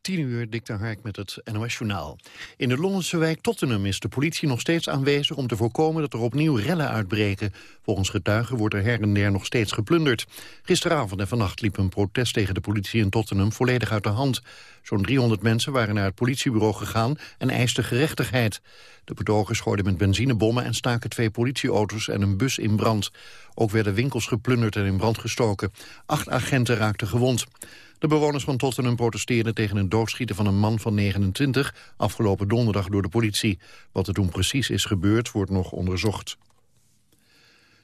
10 uur, Dick Hark met het NOS-journaal. In de Londense wijk Tottenham is de politie nog steeds aanwezig... om te voorkomen dat er opnieuw rellen uitbreken. Volgens getuigen wordt er her en der nog steeds geplunderd. Gisteravond en vannacht liep een protest tegen de politie in Tottenham volledig uit de hand. Zo'n 300 mensen waren naar het politiebureau gegaan en eisten gerechtigheid. De betogers gooiden met benzinebommen en staken twee politieauto's en een bus in brand. Ook werden winkels geplunderd en in brand gestoken. Acht agenten raakten gewond. De bewoners van Tottenham protesteerden tegen een doodschieten van een man van 29... afgelopen donderdag door de politie. Wat er toen precies is gebeurd, wordt nog onderzocht.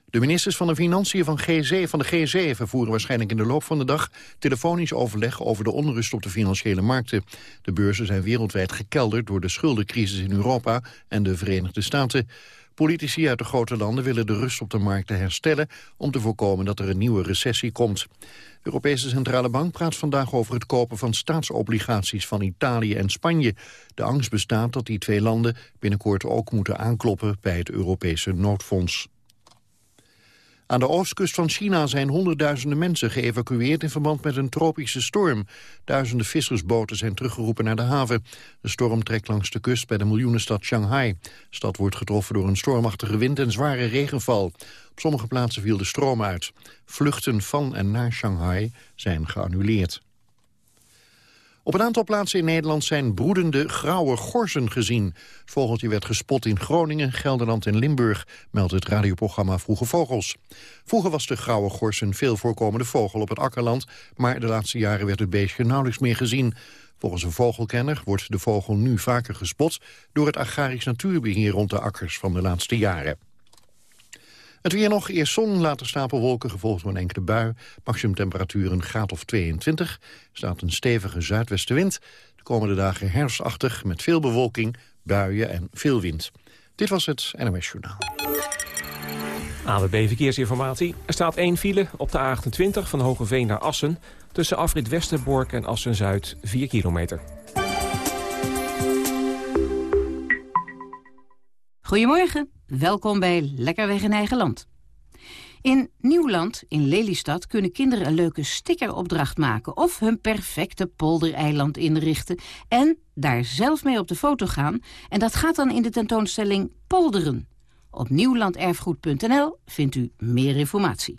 De ministers van de Financiën van, G7, van de G7 voeren waarschijnlijk in de loop van de dag telefonisch overleg over de onrust op de financiële markten. De beurzen zijn wereldwijd gekelderd door de schuldencrisis in Europa en de Verenigde Staten. Politici uit de grote landen willen de rust op de markten herstellen om te voorkomen dat er een nieuwe recessie komt. De Europese Centrale Bank praat vandaag over het kopen van staatsobligaties van Italië en Spanje. De angst bestaat dat die twee landen binnenkort ook moeten aankloppen bij het Europese noodfonds. Aan de oostkust van China zijn honderdduizenden mensen geëvacueerd in verband met een tropische storm. Duizenden vissersboten zijn teruggeroepen naar de haven. De storm trekt langs de kust bij de miljoenenstad Shanghai. De stad wordt getroffen door een stormachtige wind en zware regenval. Op sommige plaatsen viel de stroom uit. Vluchten van en naar Shanghai zijn geannuleerd. Op een aantal plaatsen in Nederland zijn broedende grauwe gorzen gezien. Vogeltje werd gespot in Groningen, Gelderland en Limburg, meldt het radioprogramma Vroege Vogels. Vroeger was de grauwe gors een veel voorkomende vogel op het akkerland, maar de laatste jaren werd het beestje nauwelijks meer gezien. Volgens een vogelkenner wordt de vogel nu vaker gespot door het agrarisch natuurbeheer rond de akkers van de laatste jaren. Het weer nog, eerst zon, later stapelwolken, gevolgd door een enkele bui. Maximum temperatuur een graad of 22. Er staat een stevige zuidwestenwind. De komende dagen herfstachtig met veel bewolking, buien en veel wind. Dit was het NMS Journaal. AWB Verkeersinformatie. Er staat één file op de A28 van Hogeveen naar Assen... tussen afrit Westerbork en Assen-Zuid, 4 kilometer. Goedemorgen, welkom bij Lekker Weg in Eigen Land. In Nieuwland, in Lelystad, kunnen kinderen een leuke stickeropdracht maken... of hun perfecte poldereiland inrichten en daar zelf mee op de foto gaan. En dat gaat dan in de tentoonstelling Polderen. Op nieuwlanderfgoed.nl vindt u meer informatie.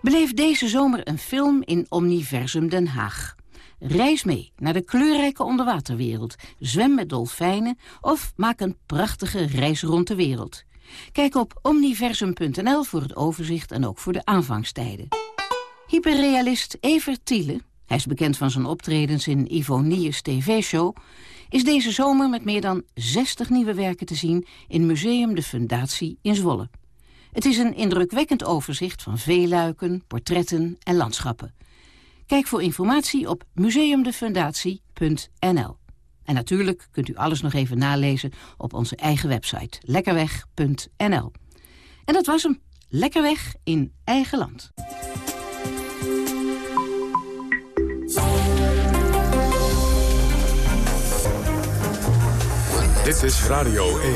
Beleef deze zomer een film in Omniversum Den Haag. Reis mee naar de kleurrijke onderwaterwereld. Zwem met dolfijnen of maak een prachtige reis rond de wereld. Kijk op omniversum.nl voor het overzicht en ook voor de aanvangstijden. Hyperrealist Evert Thiele, hij is bekend van zijn optredens in Ivonieus tv-show... is deze zomer met meer dan 60 nieuwe werken te zien... in Museum de Fundatie in Zwolle. Het is een indrukwekkend overzicht van veeluiken, portretten en landschappen. Kijk voor informatie op museumdefundatie.nl. En natuurlijk kunt u alles nog even nalezen op onze eigen website lekkerweg.nl. En dat was hem. Lekkerweg in eigen land. Dit is Radio 1.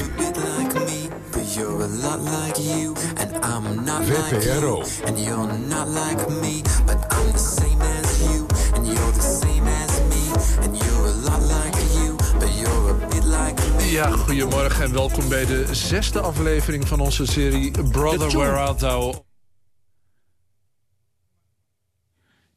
VPRO. Ja, goedemorgen en welkom bij de zesde aflevering van onze serie Brother Where Art Thou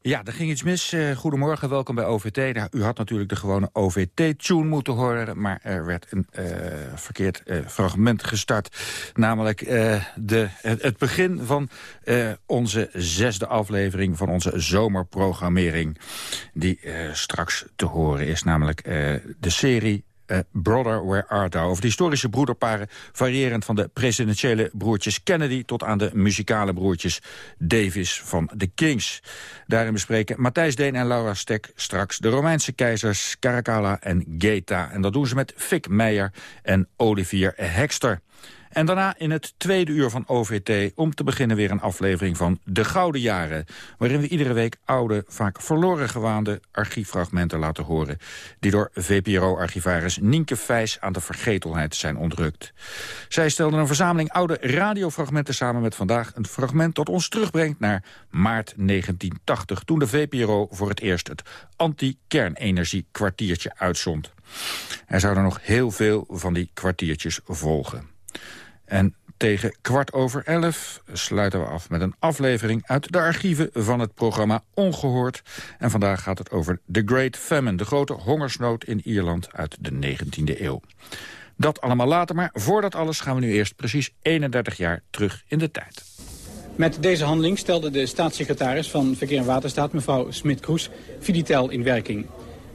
Ja, er ging iets mis. Uh, goedemorgen, welkom bij OVT. Nou, u had natuurlijk de gewone OVT-tune moeten horen... maar er werd een uh, verkeerd uh, fragment gestart. Namelijk de, het, begin van onze zesde aflevering... van onze zomerprogrammering, die straks te horen is. Namelijk de serie uh, Brother, Where Art Thou? Over de historische broederparen, variërend van de presidentiële broertjes Kennedy... tot aan de muzikale broertjes Davis van de Kings. Daarin bespreken Matthijs Deen en Laura Stek straks de Romeinse keizers Caracalla en Geta. En dat doen ze met Fik Meijer en Olivier Hekster. En daarna in het tweede uur van OVT om te beginnen weer een aflevering van De Gouden Jaren. Waarin we iedere week oude, vaak verloren gewaande archieffragmenten laten horen. Die door VPRO-archivaris Nienke Vijs aan de vergetelheid zijn ontrukt. Zij stelde een verzameling oude radiofragmenten samen met vandaag een fragment dat ons terugbrengt naar maart 1980. Toen de VPRO voor het eerst het anti-kernenergie-kwartiertje uitzond. Er zouden nog heel veel van die kwartiertjes volgen. En tegen kwart over elf sluiten we af met een aflevering uit de archieven van het programma Ongehoord. En vandaag gaat het over The Great Famine, de grote hongersnood in Ierland uit de 19e eeuw. Dat allemaal later, maar voordat alles gaan we nu eerst precies 31 jaar terug in de tijd. Met deze handeling stelde de staatssecretaris van Verkeer en Waterstaat, mevrouw Smit-Kroes, Fiditel in werking.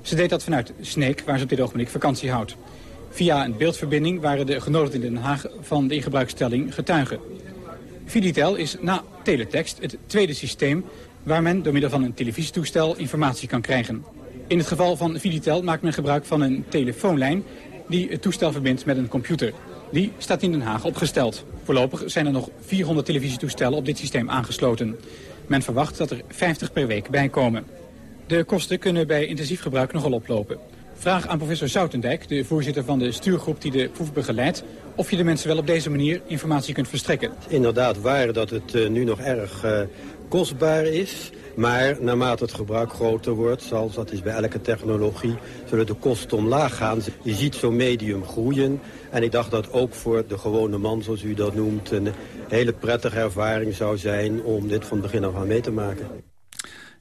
Ze deed dat vanuit Sneek, waar ze op dit ogenblik vakantie houdt. Via een beeldverbinding waren de genodigden in Den Haag van de ingebruikstelling getuigen. Fiditel is na teletext het tweede systeem waar men door middel van een televisietoestel informatie kan krijgen. In het geval van Fiditel maakt men gebruik van een telefoonlijn die het toestel verbindt met een computer. Die staat in Den Haag opgesteld. Voorlopig zijn er nog 400 televisietoestellen op dit systeem aangesloten. Men verwacht dat er 50 per week bijkomen. De kosten kunnen bij intensief gebruik nogal oplopen. Vraag aan professor Zoutendijk, de voorzitter van de stuurgroep die de proef begeleidt... of je de mensen wel op deze manier informatie kunt verstrekken. Inderdaad waar dat het uh, nu nog erg uh, kostbaar is... Maar naarmate het gebruik groter wordt, zoals dat is bij elke technologie, zullen de kosten omlaag gaan. Je ziet zo'n medium groeien. En ik dacht dat ook voor de gewone man, zoals u dat noemt, een hele prettige ervaring zou zijn om dit van begin af aan mee te maken.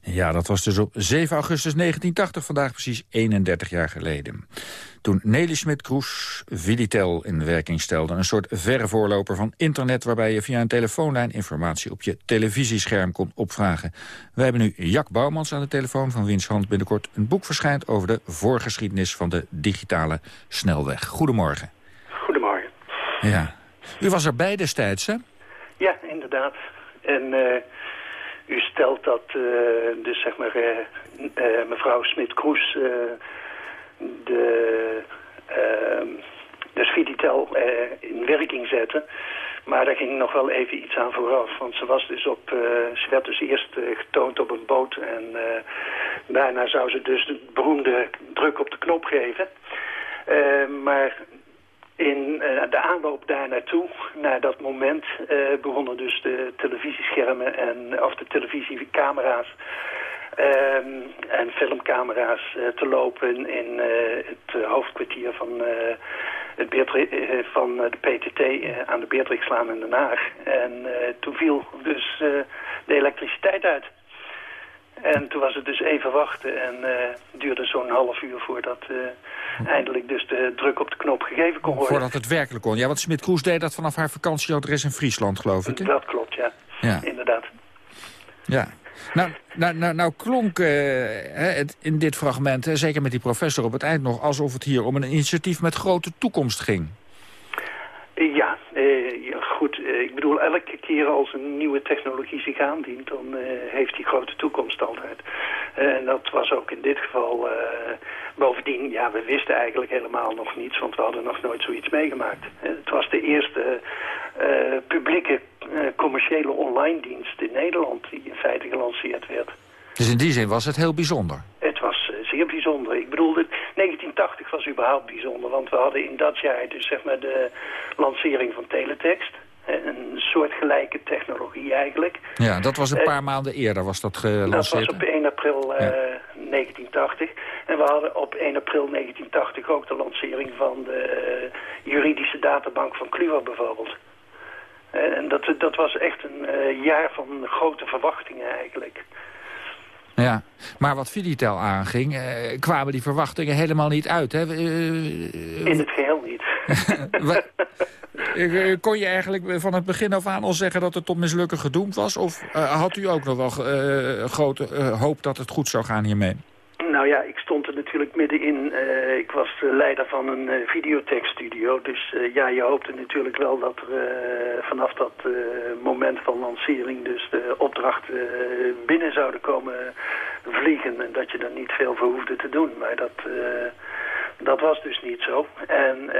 Ja, dat was dus op 7 augustus 1980, vandaag precies 31 jaar geleden. Toen Nelly Smit-Kroes Viditel in werking stelde. Een soort verre voorloper van internet... waarbij je via een telefoonlijn informatie op je televisiescherm kon opvragen. We hebben nu Jack Bouwmans aan de telefoon van wiens hand binnenkort een boek verschijnt... over de voorgeschiedenis van de digitale snelweg. Goedemorgen. Goedemorgen. Ja. U was erbij destijds, hè? Ja, inderdaad. En... Uh... U stelt dat uh, dus zeg maar uh, uh, mevrouw Smit-Kroes de, de Sviditel in werking zette. Maar daar ging nog wel even iets aan vooraf. Want ze, was dus op, ze werd dus eerst getoond op een boot. En daarna zou ze dus de beroemde druk op de knop geven. maar in uh, de aanloop daar naartoe, naar dat moment, uh, begonnen dus de televisieschermen en, of de televisiecamera's um, en filmcamera's uh, te lopen in het hoofdkwartier van, het van de PTT aan de Beatrixlaan in Den Haag. En toen viel dus de elektriciteit uit. En toen was het dus even wachten en uh, duurde zo'n half uur voordat uh, eindelijk dus de druk op de knop gegeven kon worden. Voordat het werkelijk kon. Ja, want Smit Kroes deed dat vanaf haar vakantieadres in Friesland, geloof ik. Hè? Dat klopt, ja. ja. Inderdaad. Ja. Nou, nou, nou, nou klonk uh, het in dit fragment, zeker met die professor op het eind nog... alsof het hier om een initiatief met grote toekomst ging. Ja, ik bedoel, elke keer als een nieuwe technologie zich aandient... dan uh, heeft die grote toekomst altijd. en dat was ook in dit geval... bovendien, ja, we wisten eigenlijk helemaal nog niets... want we hadden nog nooit zoiets meegemaakt. het was de eerste publieke commerciële online dienst in Nederland... die in feite gelanceerd werd. Dus in die zin was het heel bijzonder? Het was zeer bijzonder. Ik bedoel, 1980 was überhaupt bijzonder, want we hadden in dat jaar dus zeg maar de lancering van teletext. Een soortgelijke technologie eigenlijk. Ja, dat was een paar maanden eerder was dat gelanceerd. Dat was op 1 april uh, 1980. En we hadden op 1 april 1980 ook de lancering van de juridische databank van Kluwer bijvoorbeeld. En dat, dat was echt een jaar van grote verwachtingen eigenlijk. Ja, maar wat Fiditel aanging, eh, kwamen die verwachtingen helemaal niet uit. Hè? Uh, In het geheel niet. Eh, kon je eigenlijk van het begin af aan al zeggen dat het tot mislukken gedoemd was? Of uh, had u ook nog wel grote hoop dat het goed zou gaan hiermee? Nou ja, ik stond er natuurlijk middenin. Ik was leider van een videotechstudio. Dus ja, je hoopte natuurlijk wel dat er vanaf dat moment van lancering... dus de opdrachten binnen zouden komen vliegen. En dat je er niet veel voor hoefde te doen. Maar dat, dat was dus niet zo. En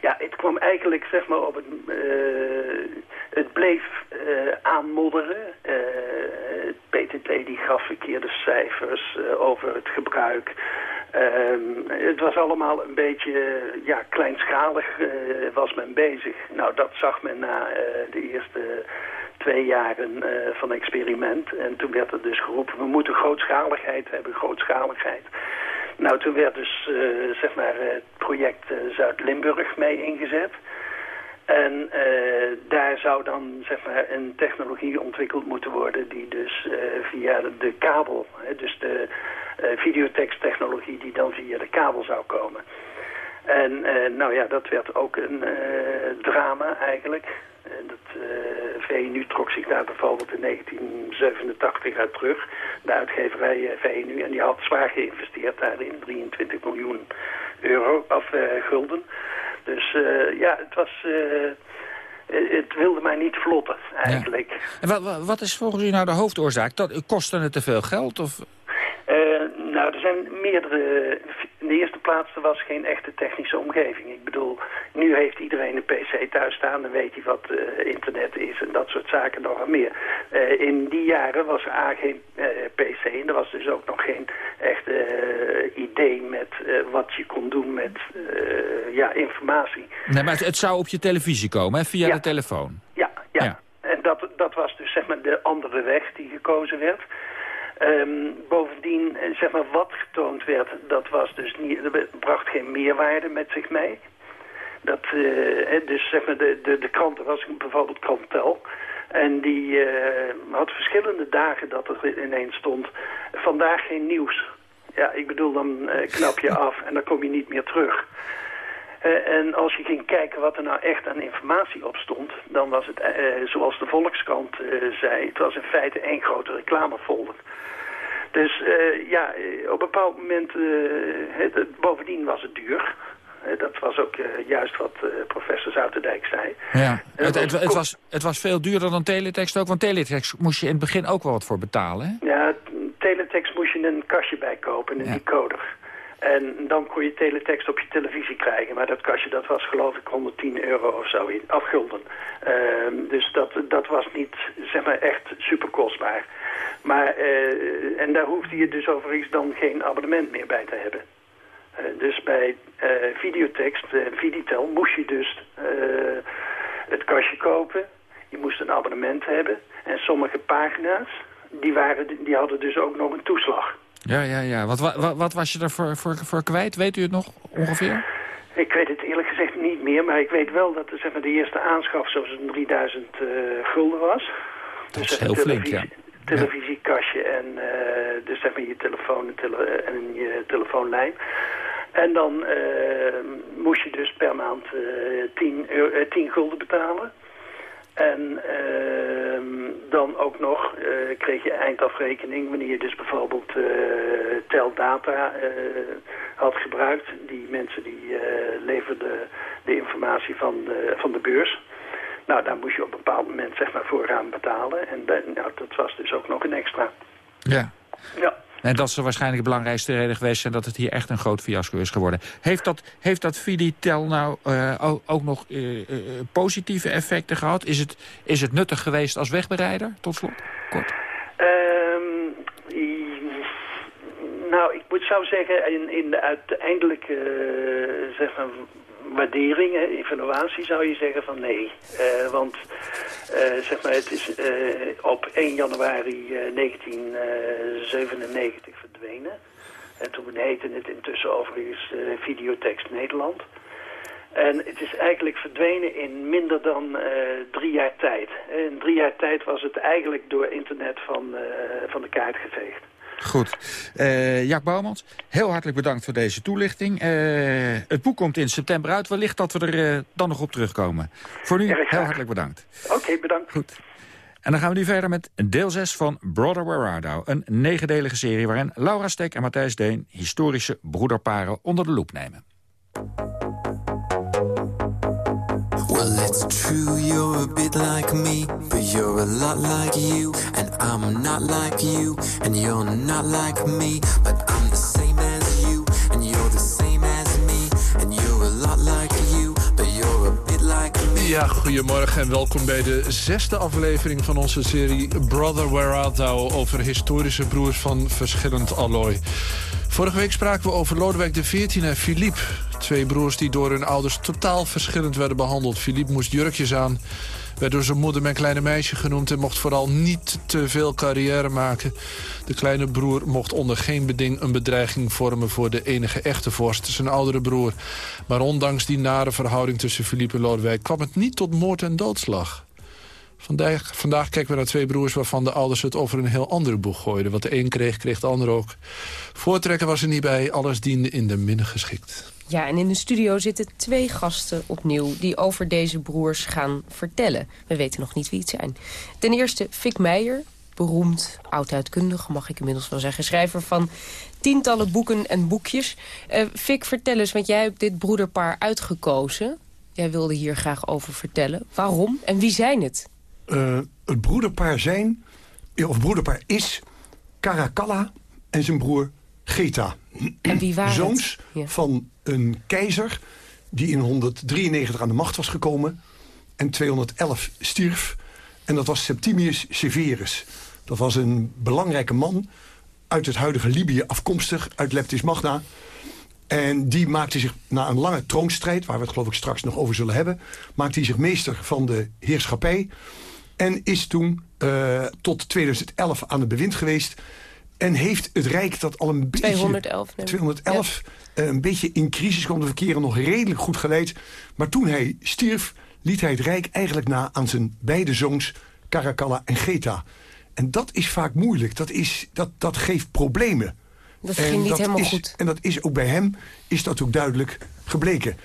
Ja, het kwam eigenlijk zeg maar op het... het bleef aanmodderen. het PTT die gaf verkeerde cijfers over het gebruik. Ehm, het was allemaal een beetje ja, kleinschalig was men bezig. Nou, dat zag men na de eerste twee jaren van experiment. En toen werd er dus geroepen, we moeten grootschaligheid hebben, grootschaligheid. Nou, toen werd dus uh, zeg maar, het project uh, Zuid-Limburg mee ingezet. En daar zou dan zeg maar, een technologie ontwikkeld moeten worden die dus via de, kabel, dus de videotexttechnologie die dan via de kabel zou komen. En nou ja, dat werd ook een drama eigenlijk. En dat uh, VNU trok zich daar bijvoorbeeld in 1987 uit terug. De uitgeverij uh, VNU. En die had zwaar geïnvesteerd daarin. 23 miljoen euro of uh, gulden. Dus ja, het was... het wilde mij niet vlotten, eigenlijk. En wat, wat, is volgens u nou de hoofdoorzaak? Dat, kostte het te veel geld? Of? nou, er zijn meerdere de eerste plaats, er was geen echte technische omgeving. Ik bedoel, nu heeft iedereen een pc thuis staan, dan weet hij wat uh, internet is en dat soort zaken nog meer. Uh, in die jaren was er A geen uh, pc en er was dus ook nog geen echte idee met wat je kon doen met ja, informatie. Nee, maar het, het, zou op je televisie komen, hè, via de telefoon. Ja, ja. ja. En dat, dat was dus zeg maar de andere weg die gekozen werd. Um, bovendien, eh, zeg maar, wat getoond werd, dat was dus niet, dat bracht geen meerwaarde met zich mee. Dat, uh, dus zeg maar, de, de, de kranten was bijvoorbeeld Krantel. En die uh, had verschillende dagen dat er ineens stond, vandaag geen nieuws. Ja, ik bedoel, dan knap je af en dan kom je niet meer terug. En als je ging kijken wat er nou echt aan informatie op stond... dan was het, zoals de Volkskrant zei... het was in feite één grote reclamefolder. Dus ja, op een bepaald moment, het, bovendien was het duur. Dat was ook juist wat professor Zouterdijk zei. Ja, het, het, het, was, het was veel duurder dan teletext ook, want teletext moest je in het begin ook wel wat voor betalen, hè? Ja, teletext moest je een kastje bij kopen, een ja. decoder. En dan kon je teletext op je televisie krijgen. Maar dat kastje dat was geloof ik 110 euro of zo in afgulden. Ehm, dus dat, dat was niet zeg maar, echt super kostbaar. Maar, uh, en daar hoefde je dus overigens dan geen abonnement meer bij te hebben. Uh, dus bij uh, videotext, Viditel, moest je dus het kastje kopen. Je moest een abonnement hebben. En sommige pagina's, die, waren, die hadden dus ook nog een toeslag. Ja, ja, ja. Wat, wat, wat was je daarvoor voor, voor kwijt? Weet u het nog ongeveer? Ik weet het eerlijk gezegd niet meer, maar ik weet wel dat de, zeg maar, de eerste aanschaf zo'n 3000 gulden was. Dat dus is heel flink, ja televisiekastje en uh, dus zeg maar je telefoon en, tele en je telefoonlijn. En dan uh, moest je dus per maand uh, 10, 10 gulden betalen. En uh, dan ook nog uh, kreeg je eindafrekening wanneer je dus bijvoorbeeld uh, teldata had gebruikt. Die mensen die leverden de informatie van de, van de beurs. Nou, daar moest je op een bepaald moment zeg maar vooraan betalen. En dan, nou, dat was dus ook nog een extra. Ja. Ja. En dat is waarschijnlijk de belangrijkste reden geweest... zijn dat het hier echt een groot fiasco is geworden. Heeft dat, heeft dat Viditel nou uh, ook, nog uh, uh, positieve effecten gehad? Is het, is het nuttig geweest als wegbereider, tot slot? Kort. Um, nou, ik moet zou zeggen, in, in de uiteindelijke zeg maar, waardering, evaluatie zou je zeggen van nee. Uh, want uh, zeg maar, het is uh, op 1 januari 1997 verdwenen. En toen heette het intussen overigens Videotext Nederland. En het is eigenlijk verdwenen in minder dan drie jaar tijd. In drie jaar tijd was het eigenlijk door internet van, van de kaart geveegd. Goed. Uh, Jack Bouwmans, heel hartelijk bedankt voor deze toelichting. Uh, het boek komt in september uit. Wellicht dat we er uh, dan nog op terugkomen. Voor nu, heel hartelijk bedankt. Oké, okay, bedankt. Goed. En dan gaan we nu verder met deel 6 van Brother Where Een negendelige serie waarin Laura Stek en Matthijs Deen... historische broederparen onder de loep nemen. Well, it's true, you're a bit like me, but you're a lot like you, and I'm not like you, and you're not like me, but I'm the same Ja, goedemorgen en welkom bij de zesde aflevering van onze serie Brother Where Art Thou... over historische broers van verschillend allooi. Vorige week spraken we over Lodewijk XIV en Philippe. Twee broers die door hun ouders totaal verschillend werden behandeld. Philippe moest jurkjes aan, werd door zijn moeder mijn kleine meisje genoemd... en mocht vooral niet te veel carrière maken. De kleine broer mocht onder geen beding een bedreiging vormen... voor de enige echte vorst, zijn oudere broer. Maar ondanks die nare verhouding tussen Philippe en Lodewijk... kwam het niet tot moord en doodslag. Vandaag, vandaag kijken we naar twee broers waarvan de ouders het over een heel andere boeg gooiden. Wat de een kreeg, kreeg de ander ook. Voortrekken was er niet bij, alles diende in de minne geschikt. Ja, en in de studio zitten twee gasten opnieuw... die over deze broers gaan vertellen. We weten nog niet wie het zijn. Ten eerste Fik Meijer, beroemd, oudheidkundige, mag ik inmiddels wel zeggen... schrijver van tientallen boeken en boekjes. Uh, Fik, vertel eens, want jij hebt dit broederpaar uitgekozen. Jij wilde hier graag over vertellen. Waarom en wie zijn het? Uh, het broederpaar zijn, of broederpaar is... Caracalla en zijn broer Geta. En wie waren Zoons ja. van een keizer die in 193 aan de macht was gekomen... en 211 stierf. En dat was Septimius Severus. Dat was een belangrijke man uit het huidige Libië afkomstig... uit Leptis Magna. En die maakte zich na een lange troonstrijd... waar we het geloof ik straks nog over zullen hebben... maakte hij zich meester van de heerschappij... en is toen uh, tot 2011 aan het bewind geweest... En heeft het Rijk dat al een beetje... 211. 211 ja. uh, een beetje in crisis kwam de verkeren nog redelijk goed geleid. Maar toen hij stierf, liet hij het Rijk eigenlijk na aan zijn beide zoons... Caracalla en Geta. En dat is vaak moeilijk. Dat, is, dat, dat geeft problemen. Dat ging en niet dat helemaal is, goed. En dat is ook bij hem is dat ook duidelijk gebleken.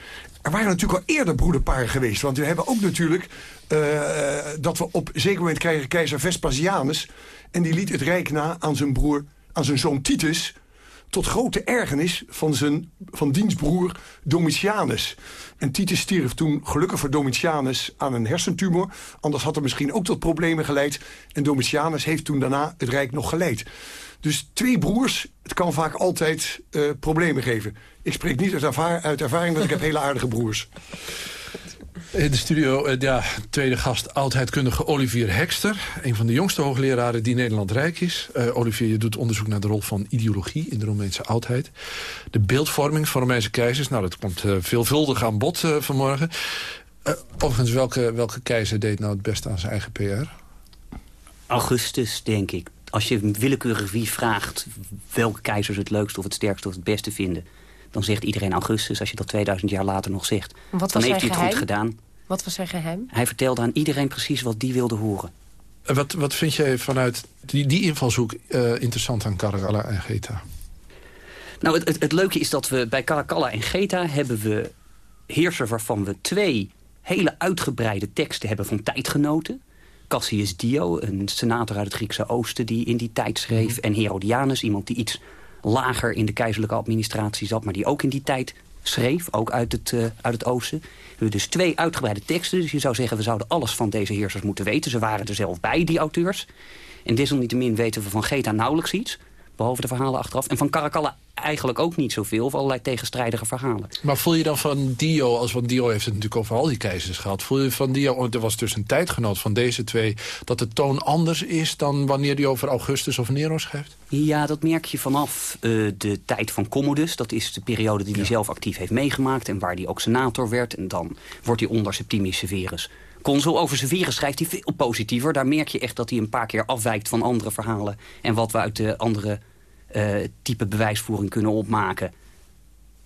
Er waren natuurlijk al eerder broederparen geweest. Want we hebben ook natuurlijk uh, dat we op een zeker moment krijgen keizer Vespasianus. En die liet het rijk na aan zijn broer, aan zijn zoon Titus. Tot grote ergernis van zijn van dienstbroer Domitianus. En Titus stierf toen gelukkig voor Domitianus aan een hersentumor. Anders had er misschien ook tot problemen geleid. En Domitianus heeft toen daarna het rijk nog geleid. Dus twee broers, het kan vaak altijd uh, problemen geven. Ik spreek niet uit, ervaring, uit ervaring, want ik heb hele aardige broers. In de studio, uh, ja, tweede gast, oudheidkundige Olivier Hekster. Een van de jongste hoogleraren die Nederland rijk is. Uh, Olivier, je doet onderzoek naar de rol van ideologie in de Romeinse oudheid. De beeldvorming van Romeinse keizers. Nou, dat komt uh, veelvuldig aan bod vanmorgen. overigens, welke, welke keizer deed nou het beste aan zijn eigen PR? Augustus, denk ik. Als je willekeurig wie vraagt welke keizers het leukste of het sterkste of het beste vinden... dan zegt iedereen Augustus, als je dat 2000 jaar later nog zegt. Wat dan was heeft hij het geheim? goed gedaan. Wat was zijn geheim? Hij vertelde aan iedereen precies wat die wilde horen. Wat, wat vind jij vanuit die, die invalshoek uh, interessant aan Caracalla en Geta? Nou, het, het, het, leuke is dat we bij Caracalla en Geta hebben we heersers waarvan we twee hele uitgebreide teksten hebben van tijdgenoten. Cassius Dio, een senator uit het Griekse oosten die in die tijd schreef. En Herodianus, iemand die iets lager in de keizerlijke administratie zat... maar die ook in die tijd schreef, ook uit het, uh, uit het oosten. We hebben dus twee uitgebreide teksten. Dus je zou zeggen, we zouden alles van deze heersers moeten weten. Ze waren er zelf bij, die auteurs. En desalniettemin weten we van Geta nauwelijks iets. Behalve de verhalen achteraf. En van Caracalla eigenlijk ook niet zoveel. Of allerlei tegenstrijdige verhalen. Maar voel je dan van Dio, als want Dio heeft het natuurlijk over al die keizers gehad. Voel je van Dio, er was dus een tijdgenoot van deze twee... dat de toon anders is dan wanneer hij over Augustus of Nero schrijft? Ja, dat merk je vanaf uh, de tijd van Commodus. Dat is de periode die hij ja. zelf actief heeft meegemaakt... en waar hij ook senator werd. En dan wordt hij onder Septimius Severus consul. Over Severus schrijft hij veel positiever. Daar merk je echt dat hij een paar keer afwijkt van andere verhalen... en wat we uit de andere type bewijsvoering kunnen opmaken.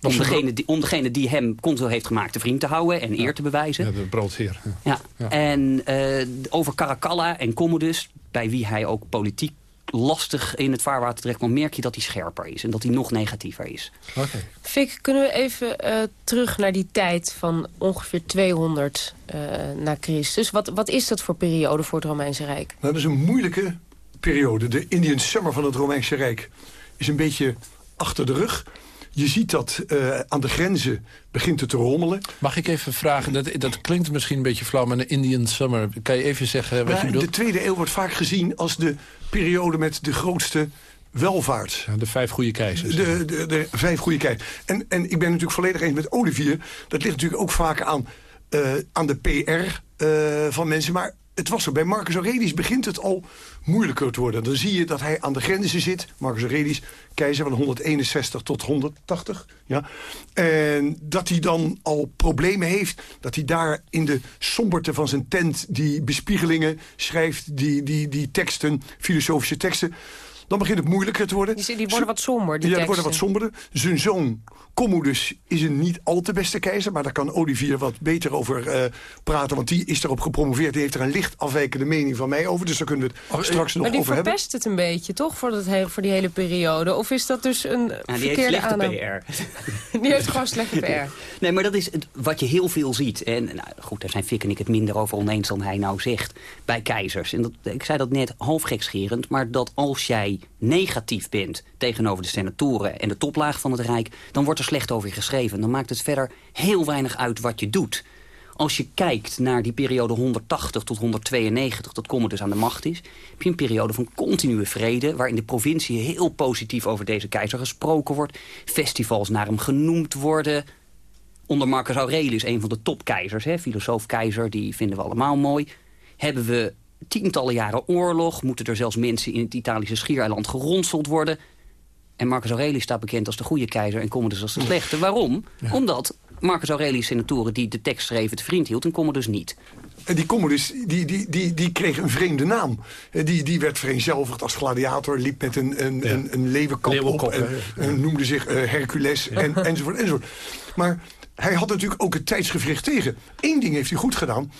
Om degene, die, om degene die hem consul heeft gemaakt te vriend te houden en eer te bewijzen. Ja, de broodheer. Ja. ja. ja. En uh, over Caracalla en Commodus, bij wie hij ook politiek lastig in het vaarwater terecht kwam... merk je dat hij scherper is en dat hij nog negatiever is. Okay. Fik, kunnen we even uh, terug naar die tijd van ongeveer 200 uh, na Christus? Wat, wat is dat voor periode voor het Romeinse Rijk? Nou, dat is een moeilijke periode. De Indian Summer van het Romeinse Rijk is een beetje achter de rug. Je ziet dat uh, aan de grenzen begint het te rommelen. Mag ik even vragen, dat, dat klinkt misschien een beetje flauw... maar een Indian Summer, kan je even zeggen wat je bedoelt? De tweede eeuw wordt vaak gezien als de periode met de grootste welvaart. Ja, de vijf goede keizers. De, de, de vijf goede keizers. En, en ik ben natuurlijk volledig eens met Olivier. Dat ligt natuurlijk ook vaak aan, uh, aan de PR eh, van mensen. Maar het was zo. Bij Marcus Aurelius begint het al moeilijker te worden. Dan zie je dat hij aan de grenzen zit. Marcus Aurelius, keizer van 161 tot 180. Ja. En dat hij dan al problemen heeft. Dat hij daar in de somberte van zijn tent die bespiegelingen schrijft. Die, die, die teksten, filosofische teksten. Dan begint het moeilijker te worden. Die, die worden wat somber, die Ja, die worden wat somberder. Zijn zoon Commodus is een niet al te beste keizer... maar daar kan Olivier wat beter over eh, praten... want die is erop gepromoveerd. Die heeft er een licht afwijkende mening van mij over. Dus daar kunnen we het straks nog Maar die over hebben. verpest het een beetje, toch? Voor, dat hele, voor die hele periode. Of is dat dus een Ja, die heeft verkeerde slechte aanname? PR. Die heeft gewoon slechte PR. Nee, maar dat is het, wat je heel veel ziet. En nou, goed, daar zijn Fik en ik het minder over oneens dan hij nou zegt. Bij keizers. En dat, ik zei dat net half gekscherend. Maar dat als jij negatief bent tegenover de senatoren en de toplaag van het Rijk... dan wordt er slecht over je geschreven. Dan maakt het verder heel weinig uit wat je doet. Als je kijkt naar die periode 180 tot 192, dat Commodus aan de macht is... heb je een periode van continue vrede... waarin de provincie heel positief over deze keizer gesproken wordt. Festivals naar hem genoemd worden onder Marcus Aurelius, een van de topkeizers, filosoof-keizer, die vinden we allemaal mooi. Hebben we tientallen jaren oorlog, moeten er zelfs mensen in het Italische schiereiland geronseld worden. En Marcus Aurelius staat bekend als de goede keizer en Commodus als de slechte. Waarom? Omdat Marcus Aurelius senatoren die de tekst schreven te vriend hield en Commodus niet. En die Commodus, die, die, die, die kreeg een vreemde naam. Eh, Die, die werd vereenzelvigd als gladiator, liep met een, een, een, een op... En noemde zich eh, Hercules, en, enzovoort, enzovoort. Maar hij had natuurlijk ook het tijdsgevricht tegen. Eén ding heeft hij goed gedaan.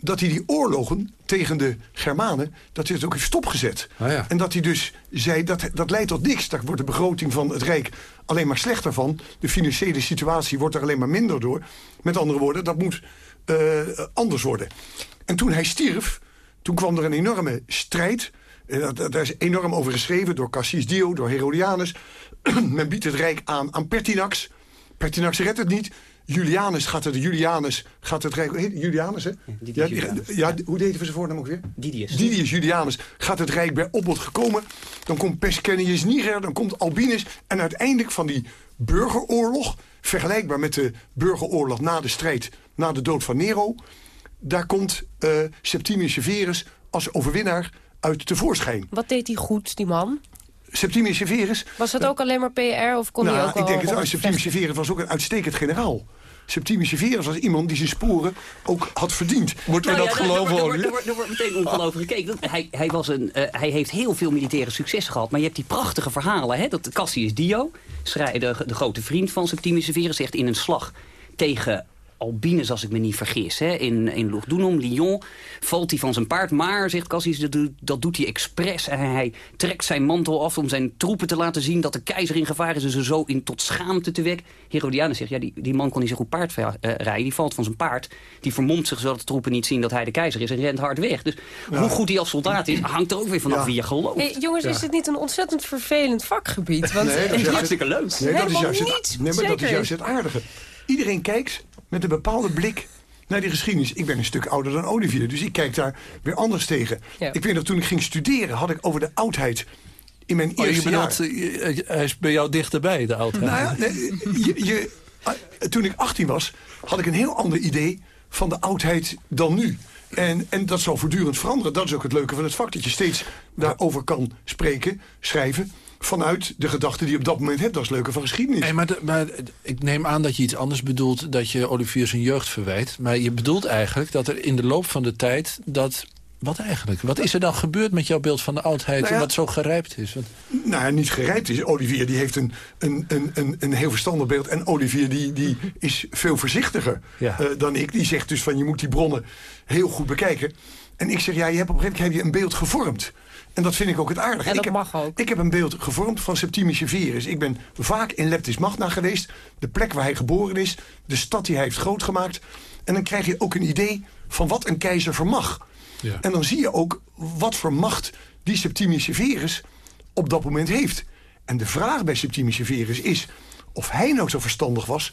Dat hij die oorlogen tegen de Germanen, dat hij het ook heeft stopgezet. Ah, ja. En dat hij dus zei, dat, dat leidt tot niks. Daar wordt de begroting van het Rijk alleen maar slechter van. De financiële situatie wordt er alleen maar minder door. Met andere woorden, dat moet eh, anders worden. En toen hij stierf, toen kwam er een enorme strijd. Eh, Daar is enorm over geschreven door Cassius Dio, door Herodianus. Men biedt het Rijk aan aan Pertinax. Pertinax redt het niet. Julianus gaat het, Julianus gaat het Rijk... heet Julianus, hè? Ja, Julianus. ja, hoe deed hij voor zijn voornaam ook weer? Didius. Didius Julianus gaat het Rijk bij opbod gekomen. Dan komt Pescennius Niger, dan komt Albinus. En uiteindelijk van die burgeroorlog... vergelijkbaar met de burgeroorlog na de strijd... na de dood van Nero... daar komt eh, Septimius Severus als overwinnaar uit tevoorschijn. Wat deed hij goed, die man? Septimius Severus... Was dat ook alleen maar PR of kon hij nou, ook wel... ik denk het, Septimius? Severus was ook een uitstekend generaal. Septimius Severus was iemand die zijn sporen ook had verdiend. Moeten we Nou dat ja, er- geloven, er, wordt- er, wordt- er wordt meteen ongelooflijk gekeken. Hij, hij, was een, eh, hij heeft heel veel militaire succes gehad. Maar je hebt die prachtige verhalen. Hè? Dat Cassius Dio, de, de grote vriend van Septimius Severus... zegt in een slag tegen Albinus, als ik me niet vergis. Hè? In, in Lugdunum, Lyon, valt hij van zijn paard. Maar, zegt Cassius, dat, doet- dat doet hij expres. En hij trekt zijn mantel af om zijn troepen te laten zien... dat de keizer in gevaar is en ze zo in tot schaamte te wekken. Herodianus zegt, ja, die, die man kon niet zo goed paard eh, rijden. Die valt van zijn paard. Die vermomt zich zodat de troepen niet zien dat hij de keizer is... en rent hard weg. Dus hoe goed hij als soldaat is, hangt er ook weer vanaf Ja. wie je gelooft. Hey, jongens, is het niet een ontzettend vervelend vakgebied? Want Nee, dat is Hartstikke leuk. Nee, dat is juist het, nee, maar dat is juist het aardige. Iedereen kijkt met een bepaalde blik naar die geschiedenis. Ik ben een stuk ouder dan Olivier, dus ik kijk daar weer anders tegen. Ja. Ik weet nog, toen ik ging studeren, had ik over de oudheid in mijn Oh, eerste jaar... bedoelt, eh, eh, hij is bij jou dichterbij, de oudheid. Nou ja, nee, je, je, eh, toen ik 18 was, had ik een heel ander idee van de oudheid dan nu. En, en dat zal voortdurend veranderen. Dat is ook het leuke van het vak. Dat je steeds daarover kan spreken, schrijven... vanuit de gedachten die je op dat moment hebt. Dat is het leuke van geschiedenis. Nee, maar, de- maar ik neem aan dat je iets anders bedoelt... dat je Olivier zijn jeugd verwijt. Maar je bedoelt eigenlijk dat er in de loop van de tijd... dat wat eigenlijk? Wat is er dan gebeurd met jouw beeld van de oudheid... Nou ja. wat zo gerijpt is? Want, Nou ja, niet gerijpt is. Olivier die heeft een, een, een, een, een heel verstandig beeld. En Olivier die, die is veel voorzichtiger Ja. eh, dan ik. Die zegt dus van je moet die bronnen heel goed bekijken. En ik zeg ja, je hebt op een gegeven moment heb je een beeld gevormd. En dat vind ik ook het aardige. En dat ik heb, mag ook. Ik heb een beeld gevormd van Septimius Severus. Ik ben vaak in Leptis Magna geweest. De plek waar hij geboren is. De stad die hij heeft grootgemaakt. En dan krijg je ook een idee van wat een keizer vermag. Ja. En dan zie je ook wat voor macht die Septimius Severus op dat moment heeft. En de vraag bij Septimius Severus is of hij nou zo verstandig was...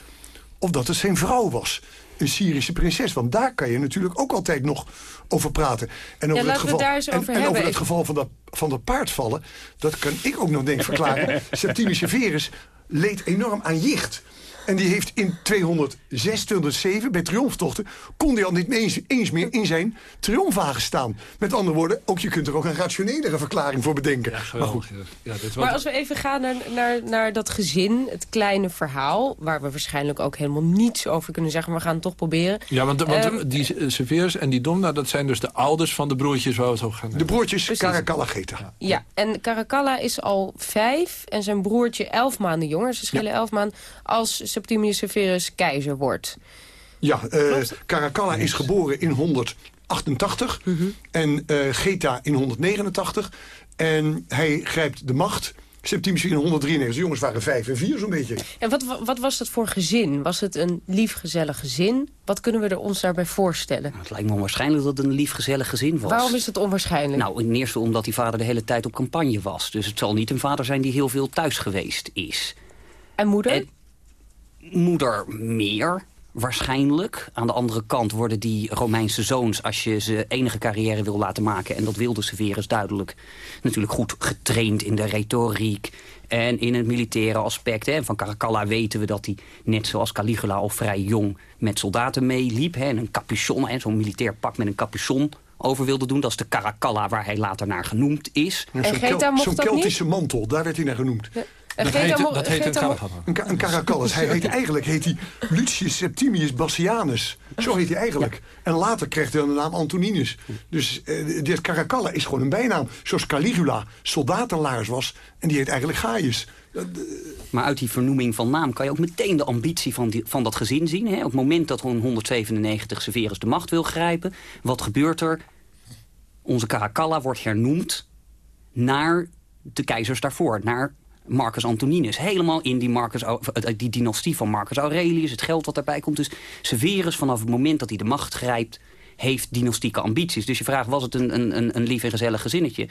of dat het zijn vrouw was, een Syrische prinses. Want daar kan je natuurlijk ook altijd nog over praten. En over, het geval, en, over en hebben. over het geval van dat, van dat paard vallen... dat kan ik ook nog denk verklaren. Septimius Severus leed enorm aan jicht. En die heeft in 206, 207, bij triomftochten... kon hij al niet eens, eens meer in zijn triomfwagen staan. Met andere woorden, ook, je kunt er ook een rationelere verklaring voor bedenken. maar goed. Ja, dit maar als we even gaan naar, naar, naar dat gezin, het kleine verhaal... waar we waarschijnlijk ook helemaal niets over kunnen zeggen... maar we gaan het toch proberen. Ja, want, want um, die Severus en die Domna, dat zijn dus de ouders van de broertjes... waar we het over gaan De broertjes Caracalla Geta. Ja. ja, en Caracalla is al vijf en zijn broertje elf maanden jonger. Ze schillen elf maanden als Septimius Severus keizer wordt. Ja, uh, Caracalla is geboren in 188 mm -hmm. en uh, Geta in 189. En hij grijpt de macht Septimius in 193. De jongens waren vijf en vier zo'n beetje. En wat, wat was dat voor gezin? Was het een lief, gezellig gezin? Wat kunnen we er ons daarbij voorstellen? Nou, het lijkt me onwaarschijnlijk dat het een lief, gezellig gezin was. Waarom is het onwaarschijnlijk? Nou, in eerste omdat die vader de hele tijd op campagne was. Dus het zal niet een vader zijn die heel veel thuis geweest is. En moeder? En moeder meer waarschijnlijk. Aan de andere kant worden die Romeinse zoons... als je ze enige carrière wil laten maken... en dat wilde Severus duidelijk... natuurlijk goed getraind in de retoriek... en in het militaire aspect. Hè. Van Caracalla weten we dat hij, net zoals Caligula... al vrij jong met soldaten meeliep. En een capuchon, zo'n militair pak met een capuchon over wilde doen. Dat is de Caracalla waar hij later naar genoemd is. Zo'n Kel zo Keltische mantel, daar werd hij naar genoemd. Dat heet, dat heet een caracalla. Een, een caracallus. Hij heet eigenlijk heet hij Lucius Septimius Bassianus. Zo heet hij eigenlijk. En later kreeg hij de naam Antoninus. Dus uh, dit caracalla is gewoon een bijnaam. Zoals Caligula soldatenlaars was. En die heet eigenlijk Gaius. Maar uit die vernoeming van naam kan je ook meteen de ambitie van, die, van dat gezin zien. Hè? Op het moment dat in 197 Severus de macht wil grijpen... wat gebeurt er? Onze Caracalla wordt hernoemd naar de keizers daarvoor. Naar Marcus Antoninus. Helemaal in die, Marcus, die dynastie van Marcus Aurelius. Het geld wat daarbij komt. Dus Severus vanaf het moment dat hij de macht grijpt... heeft dynastieke ambities. Dus je vraagt, was het een, een, een lief en gezellig gezinnetje?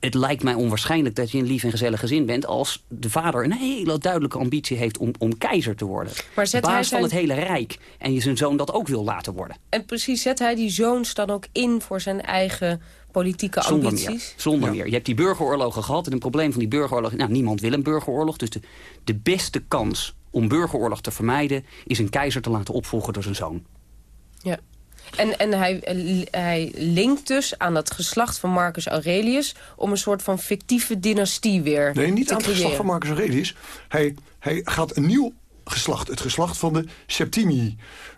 het lijkt mij onwaarschijnlijk dat je een lief en gezellig gezin bent... als de vader een hele duidelijke ambitie heeft om, om keizer te worden. Maar zet Baas hij zijn... van het hele rijk. En je zijn zoon dat ook wil laten worden. En precies, zet hij die zoons dan ook in voor zijn eigen politieke zonder ambities? Meer, zonder meer. Je hebt die burgeroorlogen gehad. En een probleem van die burgeroorlog... Nou, niemand wil een burgeroorlog. Dus de, de beste kans om burgeroorlog te vermijden... is een keizer te laten opvolgen door zijn zoon. Ja. En, en hij, hij linkt dus aan het geslacht van Marcus Aurelius... om een soort van fictieve dynastie weer Nee, niet aan het geslacht van Marcus Aurelius. Hij, hij gaat een nieuw geslacht, het geslacht van de Septimii.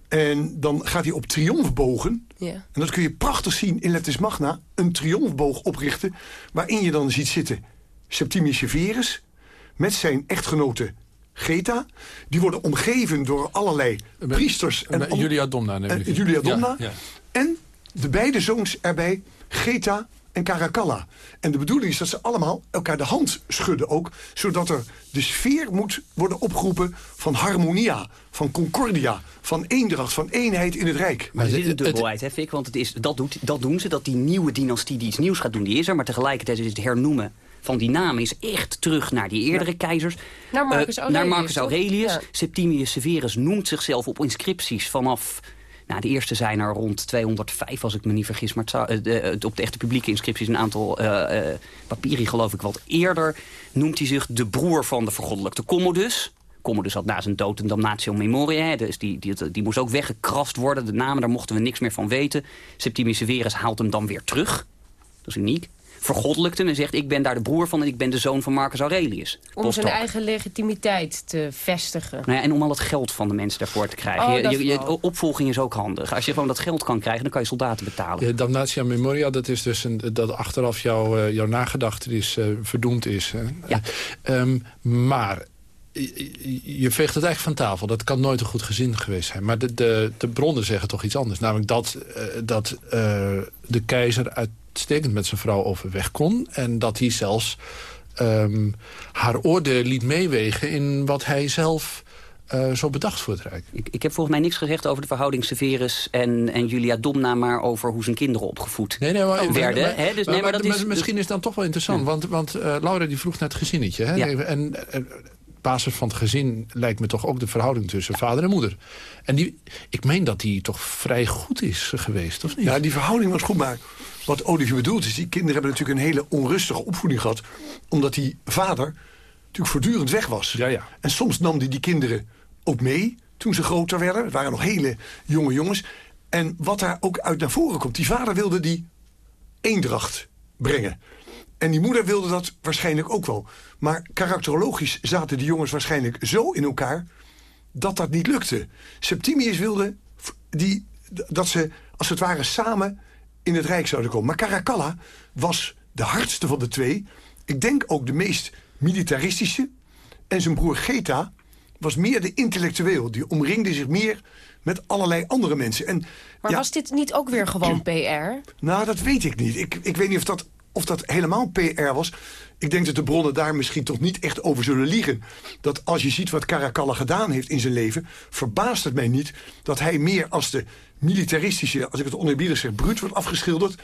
En dan gaat hij op triomfbogen. Ja. En dat kun je prachtig zien in Letters Magna. Een triomfboog oprichten waarin je dan ziet zitten Septimius Severus... met zijn echtgenote Geta. Die worden omgeven door allerlei priesters. En, Julia Domna. En, Julia Domna. Ja, En de beide zoons erbij, Geta en Caracalla. En de bedoeling is dat ze allemaal elkaar de hand schudden ook... zodat er de sfeer moet worden opgeroepen van harmonia, van concordia... van eendracht, van eenheid in het Rijk. Maar er zit een dubbelheid, hè, Fik? Want het is, dat, doet, dat doen ze, dat die nieuwe dynastie die iets nieuws gaat doen... die is er, maar tegelijkertijd is het hernoemen van die naam is echt terug naar die eerdere keizers. Naar Marcus Aurelius. Uh, naar Marcus Aurelius. Septimius Severus noemt zichzelf op inscripties vanaf... Nou, de eerste zijn er rond 205, als ik me niet vergis. Maar het uh, op de echte publieke inscripties een aantal uh, geloof ik, wat eerder... noemt hij zich de broer van de vergoddelijkte Commodus. Commodus had na zijn dood een damnatio memoria. Dus die, die, die moest ook weggekrast worden. De namen, daar mochten we niks meer van weten. Septimius Severus haalt hem dan weer terug. Dat is uniek vergoddelijkte en zegt... ik ben daar de broer van en ik ben de zoon van Marcus Aurelius. Om zijn eigen legitimiteit te vestigen. Nou ja, en om al het geld van de mensen daarvoor te krijgen. Oh, je, je, opvolging is ook handig. Als je gewoon dat geld kan krijgen, dan kan je soldaten betalen. Ja, damnatia memoria, dat is dus een, dat achteraf jouw, uh, jouw nagedachtenis uh, verdoemd is. Hè? Ja. Uh, um, maar je veegt het eigenlijk van tafel. Dat kan nooit een goed gezin geweest zijn. Maar de, de, de bronnen zeggen toch iets anders. Namelijk dat, uh, dat uh, de keizer uitstekend met zijn vrouw overweg kon. En dat hij zelfs um, haar oordeel liet meewegen... in wat hij zelf uh, zo bedacht voor het Rijk. Ik, ik, heb volgens mij niks gezegd over de verhouding Severus en, en Julia Domna... maar over hoe zijn kinderen opgevoed nee, nee, maar, werden. Maar, hè? Dus, nee, maar, maar, dat is, misschien is het dan toch wel interessant. Ja. Want, want Laura die vroeg naar het gezinnetje. Hè? Ja. En basis van het gezin lijkt me toch ook de verhouding tussen vader en moeder. En die, ik meen dat die toch vrij goed is geweest, of niet? Ja, die verhouding was goed, maar wat Olivier bedoelt is... die kinderen hebben natuurlijk een hele onrustige opvoeding gehad... omdat die vader natuurlijk voortdurend weg was. Ja, ja. En soms nam hij die kinderen ook mee toen ze groter werden. Het waren nog hele jonge jongens. En wat daar ook uit naar voren komt. Die vader wilde die eendracht brengen. En die moeder wilde dat waarschijnlijk ook wel. Maar karakterologisch zaten die jongens waarschijnlijk zo in elkaar... dat dat niet lukte. Septimius wilde die, dat ze als het ware samen in het Rijk zouden komen. Maar Caracalla was de hardste van de twee. Ik denk ook de meest militaristische. En zijn broer Geta was meer de intellectueel. Die omringde zich meer met allerlei andere mensen. En, maar was dit niet ook weer gewoon PR? Nou, dat weet ik niet. Ik, ik weet niet of dat, of dat helemaal PR was. Ik denk dat de bronnen daar misschien toch niet echt over zullen liegen. Dat als je ziet wat Caracalla gedaan heeft in zijn leven... verbaast het mij niet dat hij meer als de militaristische... als ik het oneerbiedig zeg, bruut wordt afgeschilderd...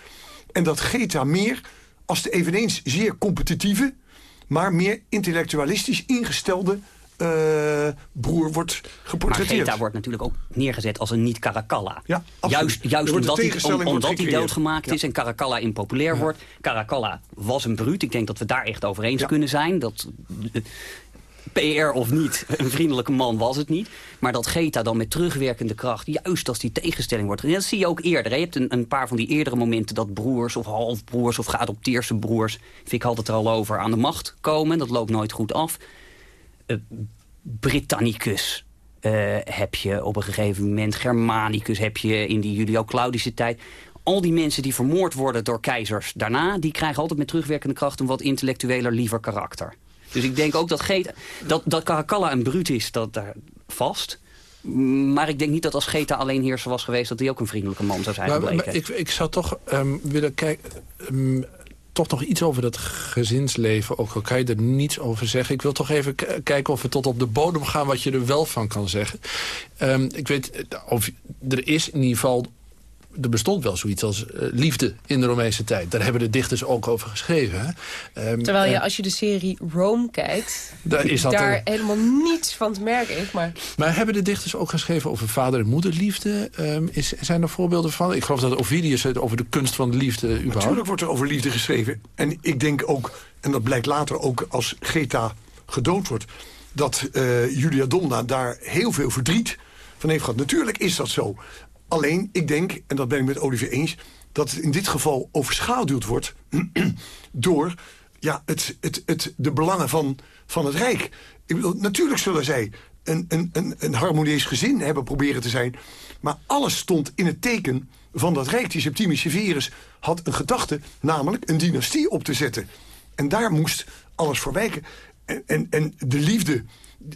en dat Geta meer als de eveneens zeer competitieve... maar meer intellectualistisch ingestelde uh, broer wordt geportretteerd. Maar Geta wordt natuurlijk ook neergezet als een niet-Caracalla. Ja, juist juist omdat, hij, om, omdat hij doodgemaakt is en Caracalla impopulair wordt. Caracalla was een bruut. Ik denk dat we daar echt over eens kunnen zijn. Dat, PR of niet, een vriendelijke man was het niet. Maar dat Geta dan met terugwerkende kracht, juist als die tegenstelling wordt... En dat zie je ook eerder. Je hebt een, een, paar van die eerdere momenten dat broers of halfbroers... of geadopteerde broers, ik had het er al over, aan de macht komen. Dat loopt nooit goed af. Uh, Britannicus uh, heb je op een gegeven moment. Germanicus heb je in die Julio-Claudische tijd. Al die mensen die vermoord worden door keizers daarna... die krijgen altijd met terugwerkende kracht een wat intellectueler, liever karakter. Dus ik denk ook dat, Geta, dat, dat Caracalla een bruut is, dat daar vast... Maar ik denk niet dat als Geta alleen heerser was geweest... dat hij ook een vriendelijke man zou zijn gebleken. Maar ik, ik zou toch um, willen kijken... Um, toch nog iets over dat gezinsleven. Ook al kan je er niets over zeggen. Ik wil toch even kijken of we tot op de bodem gaan... wat je er wel van kan zeggen. Um, ik weet, of, er is in ieder geval er bestond wel zoiets als uh, liefde in de Romeinse tijd. Daar hebben de dichters ook over geschreven. Hè? Um, Terwijl je, als je de serie Rome kijkt... daar, is dat daar helemaal niets van te merken is. Maar... maar hebben de dichters ook geschreven over vader- en moederliefde? Um, is, zijn er voorbeelden van? Ik geloof dat Ovidius het over de kunst van de liefde überhaupt... Natuurlijk wordt er over liefde geschreven. En ik denk ook, en dat blijkt later ook als Geta gedood wordt... dat uh, Julia Domna daar heel veel verdriet van heeft gehad. Natuurlijk is dat zo. Alleen, ik denk, en dat ben ik met Olivier eens... dat het in dit geval overschaduwd wordt door ja, het, het, het, de belangen van, van het Rijk. Ik bedoel, natuurlijk zullen zij een, een, een, een harmonieus gezin hebben proberen te zijn... maar alles stond in het teken van dat Rijk. Die Septimius Severus had een gedachte, namelijk een dynastie op te zetten. En daar moest alles voor wijken. En, en, en de liefde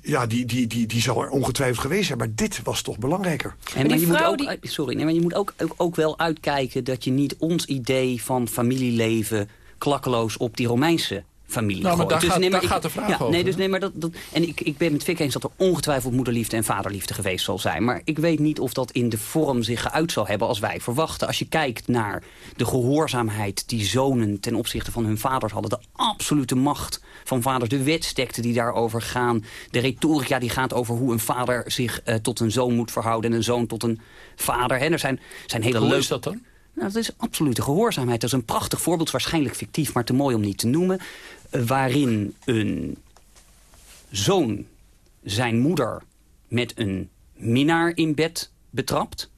ja, die, die, die, die zal er ongetwijfeld geweest zijn. Maar dit was toch belangrijker. En, maar je moet ook, sorry, nee, maar je moet ook, ook wel uitkijken... dat je niet ons idee van familieleven klakkeloos op die Romeinse familie nou, maar daar, dus, gaat, nee, maar gaat de vraag ja, over. Nee, dus, nee, maar dat, dat, en ik, ik ben met Vic eens dat er ongetwijfeld moederliefde en vaderliefde geweest zal zijn. Maar ik weet niet of dat in de vorm zich geuit zal hebben als wij verwachten. Als je kijkt naar de gehoorzaamheid die zonen ten opzichte van hun vaders hadden. De absolute macht van vaders. De wetsteksten die daarover gaan. De retorica die gaat over hoe een vader zich uh, tot een zoon moet verhouden. En een zoon tot een vader. En er zijn, zijn hele Hoe is dat dan? Nou, dat is absolute gehoorzaamheid. Dat is een prachtig voorbeeld, waarschijnlijk fictief, maar te mooi om niet te noemen waarin een zoon zijn moeder met een minnaar in bed betrapt.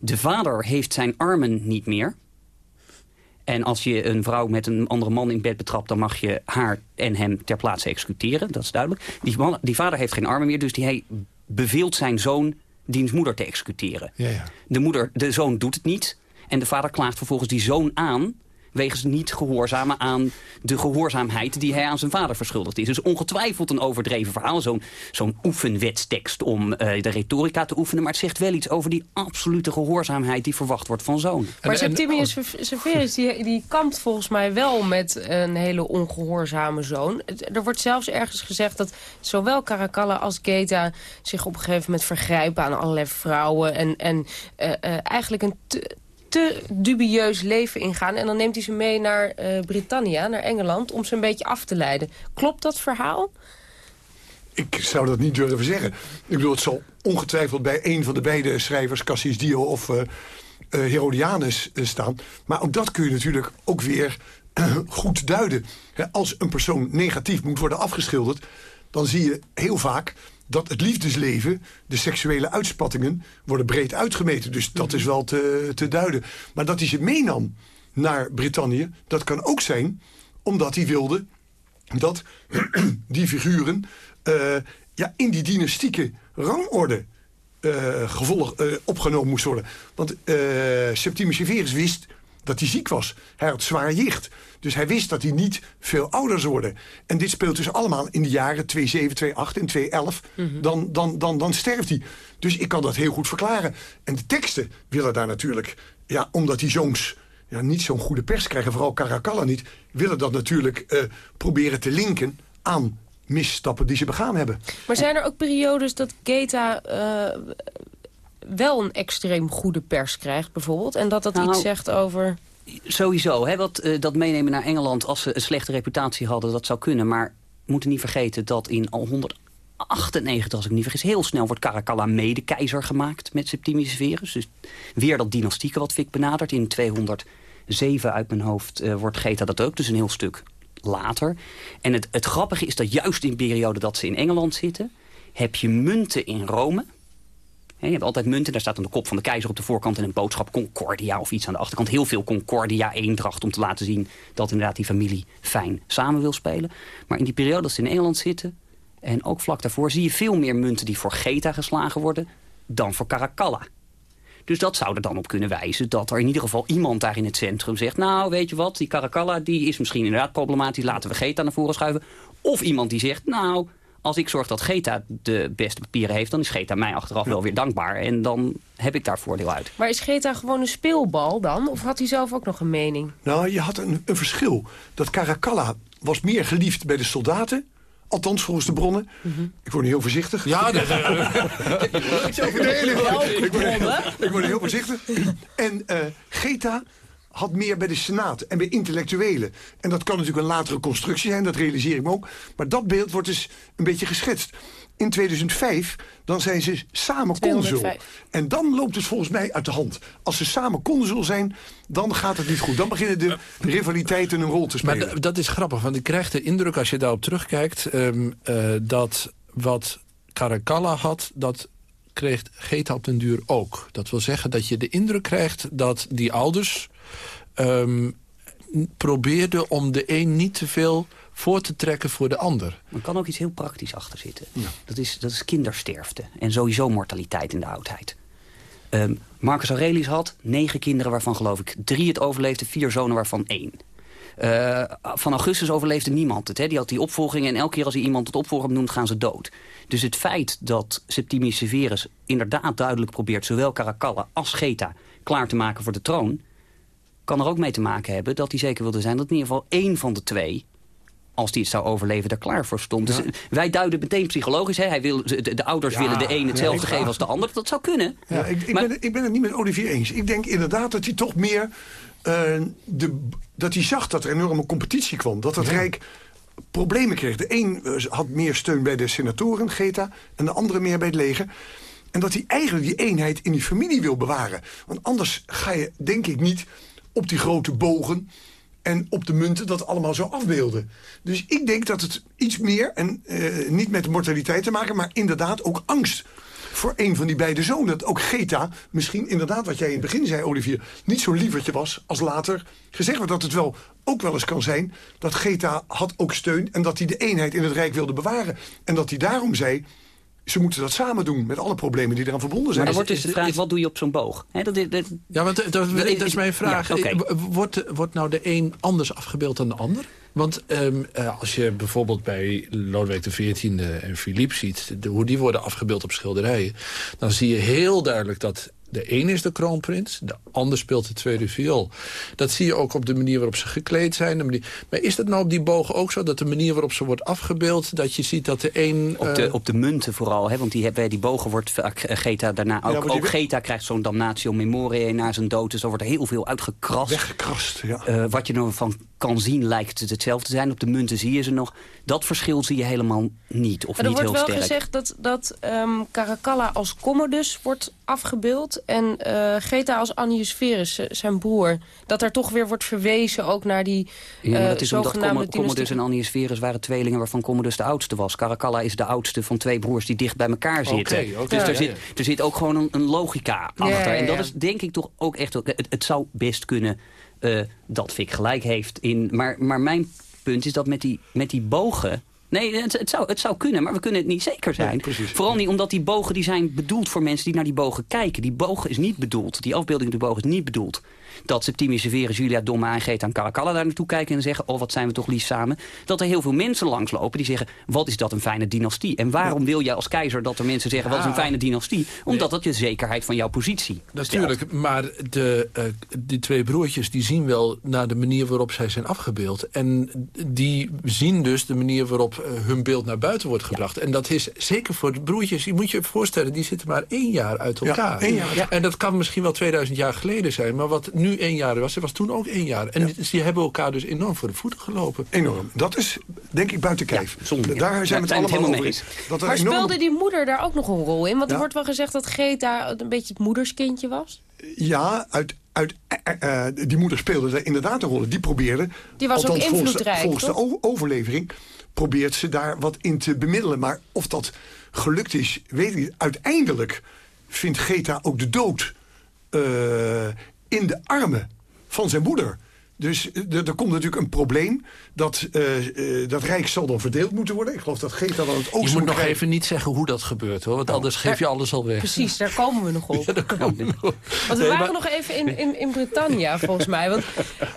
De vader heeft zijn armen niet meer. En als je een vrouw met een andere man in bed betrapt... dan mag je haar en hem ter plaatse executeren, dat is duidelijk. Die, man, die vader heeft geen armen meer, dus die, hij beveelt zijn zoon diens moeder te executeren. Ja, ja. De, moeder, de zoon doet het niet en de vader klaagt vervolgens die zoon aan wegens niet gehoorzamen aan de gehoorzaamheid die hij aan zijn vader verschuldigd is. Dus ongetwijfeld een overdreven verhaal, zo'n zo'n oefenwetstekst om uh, de retorica te oefenen. Maar het zegt wel iets over die absolute gehoorzaamheid die verwacht wordt van zoon. Maar Septimius Severus die, die kampt volgens mij wel met een hele ongehoorzame zoon. Er wordt zelfs ergens gezegd dat zowel Caracalla als Geta zich op een gegeven moment vergrijpen aan allerlei vrouwen. En, en uh, uh, eigenlijk een te dubieus leven ingaan. En dan neemt hij ze mee naar uh, Britannia, naar Engeland... om ze een beetje af te leiden. Klopt dat verhaal? Ik zou dat niet durven zeggen. Ik bedoel, het zal ongetwijfeld bij een van de beide schrijvers... Cassius Dio of uh, uh, Herodianus staan. Maar ook dat kun je natuurlijk ook weer goed duiden. Als een persoon negatief moet worden afgeschilderd... dan zie je heel vaak dat het liefdesleven, de seksuele uitspattingen... worden breed uitgemeten. Dus dat is wel te, te duiden. Maar dat hij ze meenam naar Brittannië... dat kan ook zijn omdat hij wilde dat die figuren... Uh, ja, in die dynastieke rangorde uh, gevolg, uh, opgenomen moest worden. Want Septimus Severus wist dat hij ziek was. Hij had zwaar jicht. Dus hij wist dat hij niet veel ouder zou worden. En dit speelt dus allemaal in de jaren 27, 28 en 211. Mm dan, dan, dan, dan sterft hij. Dus ik kan dat heel goed verklaren. En de teksten willen daar natuurlijk... Ja, omdat die zoons ja, niet zo'n goede pers krijgen... vooral Caracalla niet... willen dat natuurlijk uh, proberen te linken aan misstappen die ze begaan hebben. Maar zijn er ook periodes dat Geta uh, wel een extreem goede pers krijgt bijvoorbeeld? En dat dat Nou, iets zegt over... Sowieso, hè, wat, eh, dat meenemen naar Engeland als ze een slechte reputatie hadden, dat zou kunnen. Maar we moeten niet vergeten dat in al 198, als ik niet vergis, heel snel wordt Caracalla mede-keizer gemaakt met Septimius Severus. Dus weer dat dynastieke wat Fik benadert. In 207 uit mijn hoofd eh, wordt Geta dat ook, dus een heel stuk later. En het, het grappige is dat juist in de periode dat ze in Engeland zitten... heb je munten in Rome. Je hebt altijd munten, daar staat dan de kop van de keizer op de voorkant... en een boodschap Concordia of iets aan de achterkant. Heel veel Concordia, eendracht, om te laten zien... dat inderdaad die familie fijn samen wil spelen. Maar in die periode dat ze in Engeland zitten... en ook vlak daarvoor zie je veel meer munten die voor Geta geslagen worden... dan voor Caracalla. Dus dat zou er dan op kunnen wijzen dat er in ieder geval iemand daar in het centrum zegt... nou, weet je wat, die Caracalla die is misschien inderdaad problematisch... laten we Geta naar voren schuiven. Of iemand die zegt, nou, als ik zorg dat Geta de beste papieren heeft... dan is Geta mij achteraf wel weer dankbaar. En dan heb ik daar voordeel uit. Maar is Geta gewoon een speelbal dan? Of had hij zelf ook nog een mening? Nou, je had een, een verschil. Dat Caracalla was meer geliefd bij de soldaten... Althans, volgens de bronnen. Ik word nu heel voorzichtig. Ja, dat, ik, word heel, ik, word heel, ik word heel voorzichtig. En uh, Geta had meer bij de Senaat en bij intellectuelen. En dat kan natuurlijk een latere constructie zijn, dat realiseer ik me ook. Maar dat beeld wordt dus een beetje geschetst. In 2005, dan zijn ze samen consul. 205. En dan loopt het volgens mij uit de hand. Als ze samen consul zijn, dan gaat het niet goed. Dan beginnen de rivaliteiten een rol te Maar spelen. d- dat is grappig, want ik krijg de indruk als je daarop terugkijkt... ehm, eh, dat wat Caracalla had, dat kreeg Geta op den duur ook. Dat wil zeggen dat je de indruk krijgt dat die ouders... ehm, probeerden om de een niet te veel voor te trekken voor de ander. Er kan ook iets heel praktisch achter zitten. Dat, is, dat is kindersterfte. En sowieso mortaliteit in de oudheid. Ehm, Marcus Aurelius had negen kinderen waarvan geloof ik drie het overleefden. Vier zonen waarvan één. Eh, van Augustus overleefde niemand het. Hè. Die had die opvolging en elke keer als hij iemand tot opvolger noemt gaan ze dood. Dus het feit dat Septimius Severus inderdaad duidelijk probeert... zowel Caracalla als Geta klaar te maken voor de troon... kan er ook mee te maken hebben dat hij zeker wilde zijn... dat in ieder geval één van de twee als die het zou overleven, daar klaar voor stond. Dus wij duiden meteen psychologisch. Hè? Hij wil, de, de ouders Ja, willen de een hetzelfde ja, geven als de ander. Dat zou kunnen. Ja, ik, ik, Maar- ben, het- ik ben het niet met Olivier eens. Ik denk inderdaad dat hij toch meer... eh, de, dat hij zag dat er een enorme competitie kwam. Dat het Rijk problemen kreeg. De een eh, had meer steun bij de senatoren, Geta... en de andere meer bij het leger. En dat hij eigenlijk die eenheid in die familie wil bewaren. Want anders ga je, denk ik, niet op die grote bogen... en op de munten dat allemaal zo afbeelden. Dus ik denk dat het iets meer, en eh, niet met mortaliteit te maken... maar inderdaad ook angst voor een van die beide zonen. Dat ook Geta misschien inderdaad, wat jij in het begin zei, Olivier... niet zo'n lievertje was als later gezegd wordt. Dat het wel ook wel eens kan zijn dat Geta had ook steun... en dat hij de eenheid in het Rijk wilde bewaren. En dat hij daarom zei... ze moeten dat samen doen met alle problemen die eraan verbonden Maar zijn. dan wordt dus de vraag, wat doe je op zo'n boog? Hè, dat, is- dat, Ja, want dat, dat, is mijn vraag. ja, oké. W- Wordt, wordt nou de een anders afgebeeld dan de ander? Want ehm, eh, als je bijvoorbeeld bij Lodewijk XIV en Philippe ziet... de- hoe die worden afgebeeld op schilderijen... dan zie je heel duidelijk dat de een is de kroonprins... de ander speelt de tweede viool. Dat zie je ook op de manier waarop ze gekleed zijn. de manier- Maar is dat nou op die bogen ook zo? Dat de manier waarop ze wordt afgebeeld... dat je ziet dat de een... op, de, op de munten vooral, hè, want die, hebben- die bogen wordt vaak eh, Geta daarna... Ook, die ook Geta krijgt zo'n damnatio memoriae na zijn dood. Dus er wordt heel veel uitgekrast. Weggekrast, ja. Eh, wat je nou van kan zien lijkt het hetzelfde te zijn. Op de munten zie je ze nog. Dat verschil zie je helemaal niet, of maar er niet heel wordt sterk. wel gezegd dat, dat ehm, Caracalla als Commodus wordt afgebeeld... en eh, Geta als Annius Verus, eh, zijn broer. Dat er toch weer wordt verwezen ook naar die Ja, maar eh, dat is omdat Commodus dynastie- en Annius Verus waren tweelingen waarvan Commodus de oudste was. Caracalla is de oudste van twee broers die dicht bij elkaar zitten. Dus ja, er, ja, zit, ja. er zit ook gewoon een, een logica Ja, achter. ja, En dat is denk ik toch ook echt... Het, het zou best kunnen eh, dat Fik gelijk heeft. In, maar, maar mijn punt is dat met die, met die bogen... Nee, het, het, zou, het zou kunnen, maar we kunnen het niet zeker zijn. Vooral niet omdat die bogen die zijn bedoeld voor mensen die naar die bogen kijken. Die bogen is niet bedoeld, die afbeelding op de bogen is niet bedoeld... dat Septimius Severus, Julia Domma en Geta en Caracalla daar naartoe kijken... en zeggen, oh wat zijn we toch lief samen. Dat er heel veel mensen langslopen die zeggen... wat is dat een fijne dynastie? En waarom wil jij als keizer dat er mensen zeggen... wat is een fijne dynastie? Omdat dat je zekerheid van jouw positie Natuurlijk, maar de, eh, die twee broertjes die zien wel naar de manier waarop zij zijn afgebeeld. En die zien dus de manier waarop hun beeld naar buiten wordt gebracht. En dat is zeker voor de broertjes, je moet je voorstellen, die zitten maar één jaar uit Ja, elkaar. één jaar. Ja. En dat kan misschien wel 2000 jaar geleden zijn, maar wat nu één jaar was, dat was toen ook één jaar. En die- die hebben elkaar dus enorm voor de voeten gelopen. Enorm. Dat is, denk ik, buiten kijf. Daar zijn we het allemaal over mee eens. Dat er Maar enorm- speelde die moeder daar ook nog een rol in? Want er Ja. wordt wel gezegd dat Geta een beetje het moederskindje was. Ja, uit, uit, eh, eh, die moeder speelde daar inderdaad een rol. Die probeerde, Die was ook althans volgens de- invloedrijk, volgens de, overlevering, probeert ze daar wat in te bemiddelen. Maar of dat gelukt is, weet ik niet. Uiteindelijk vindt Geta ook de dood eh, in de armen van zijn moeder. Dus eh, er komt natuurlijk een probleem. Dat, eh, eh, dat rijk zal dan verdeeld moeten worden. Ik geloof dat Geta dan het Je oosten moet nog krijgen. even niet zeggen hoe dat gebeurt, hoor, want anders geef je alles al weg. Precies, daar komen we nog op. Want we Nee, waren maar- nog even in, in, in Britannia, volgens mij. Want,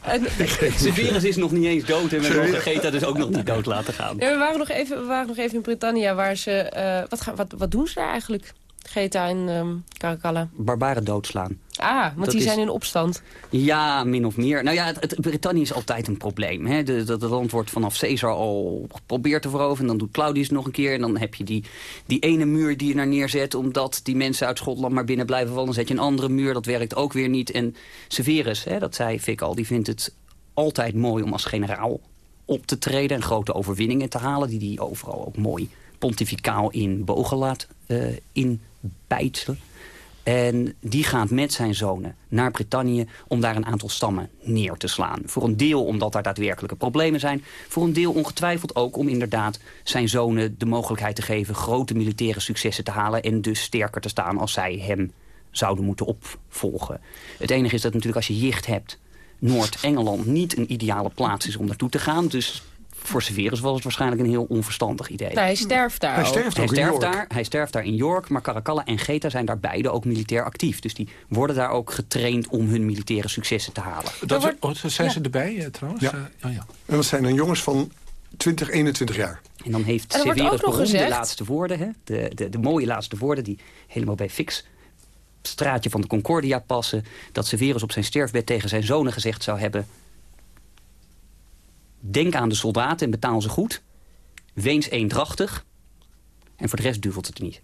en, Severus is nog niet eens dood en we mogen Geta dus ook nog niet dood laten gaan. Ja, we, waren nog even, we waren nog even in Britannia, waar ze... eh, wat, gaan, wat, wat doen ze daar eigenlijk? Geta en ehm Caracalla. Barbaren doodslaan. Ah, want Dat die is- zijn in opstand. Ja, min of meer. Nou ja, het, het- Brittannië is altijd een probleem. Hè? De, de, de land wordt vanaf Caesar al geprobeerd te veroveren. En dan doet Claudius het nog een keer. En dan heb je die, die ene muur die je naar neerzet... omdat die mensen uit Schotland maar binnen blijven vallen. Dan zet je een andere muur, dat werkt ook weer niet. En Severus, hè, dat zei Vic al, die vindt het altijd mooi om als generaal op te treden... en grote overwinningen te halen... die hij overal ook mooi pontificaal in bogen laat eh inbijtselen. En die gaat met zijn zonen naar Brittannië om daar een aantal stammen neer te slaan. Voor een deel omdat daar daadwerkelijke problemen zijn. Voor een deel ongetwijfeld ook om inderdaad zijn zonen de mogelijkheid te geven... grote militaire successen te halen en dus sterker te staan als zij hem zouden moeten opvolgen. Het enige is dat natuurlijk als je jicht hebt... Noord-Engeland niet een ideale plaats is om naartoe te gaan. Dus voor Severus was het waarschijnlijk een heel onverstandig idee. Nou, hij sterft daar Hij ook. sterft Hij ook in sterft, York. daar, hij sterft daar in York, maar Caracalla en Geta zijn daar beide ook militair actief. Dus die worden daar ook getraind om hun militaire successen te halen. Dat, wordt- oh, zijn ze erbij eh, trouwens? Ja. Eh, oh ja. En dat zijn dan jongens van 20, 21 jaar. En dan heeft En er Severus ook nog beroemde gezegd- laatste woorden, hè? De, de, de mooie laatste woorden die helemaal bij Fix straatje van de Concordia passen. Dat Severus op zijn sterfbed tegen zijn zonen gezegd zou hebben... Denk aan de soldaten en betaal ze goed. Weens eendrachtig. En voor de rest duvelt het niet.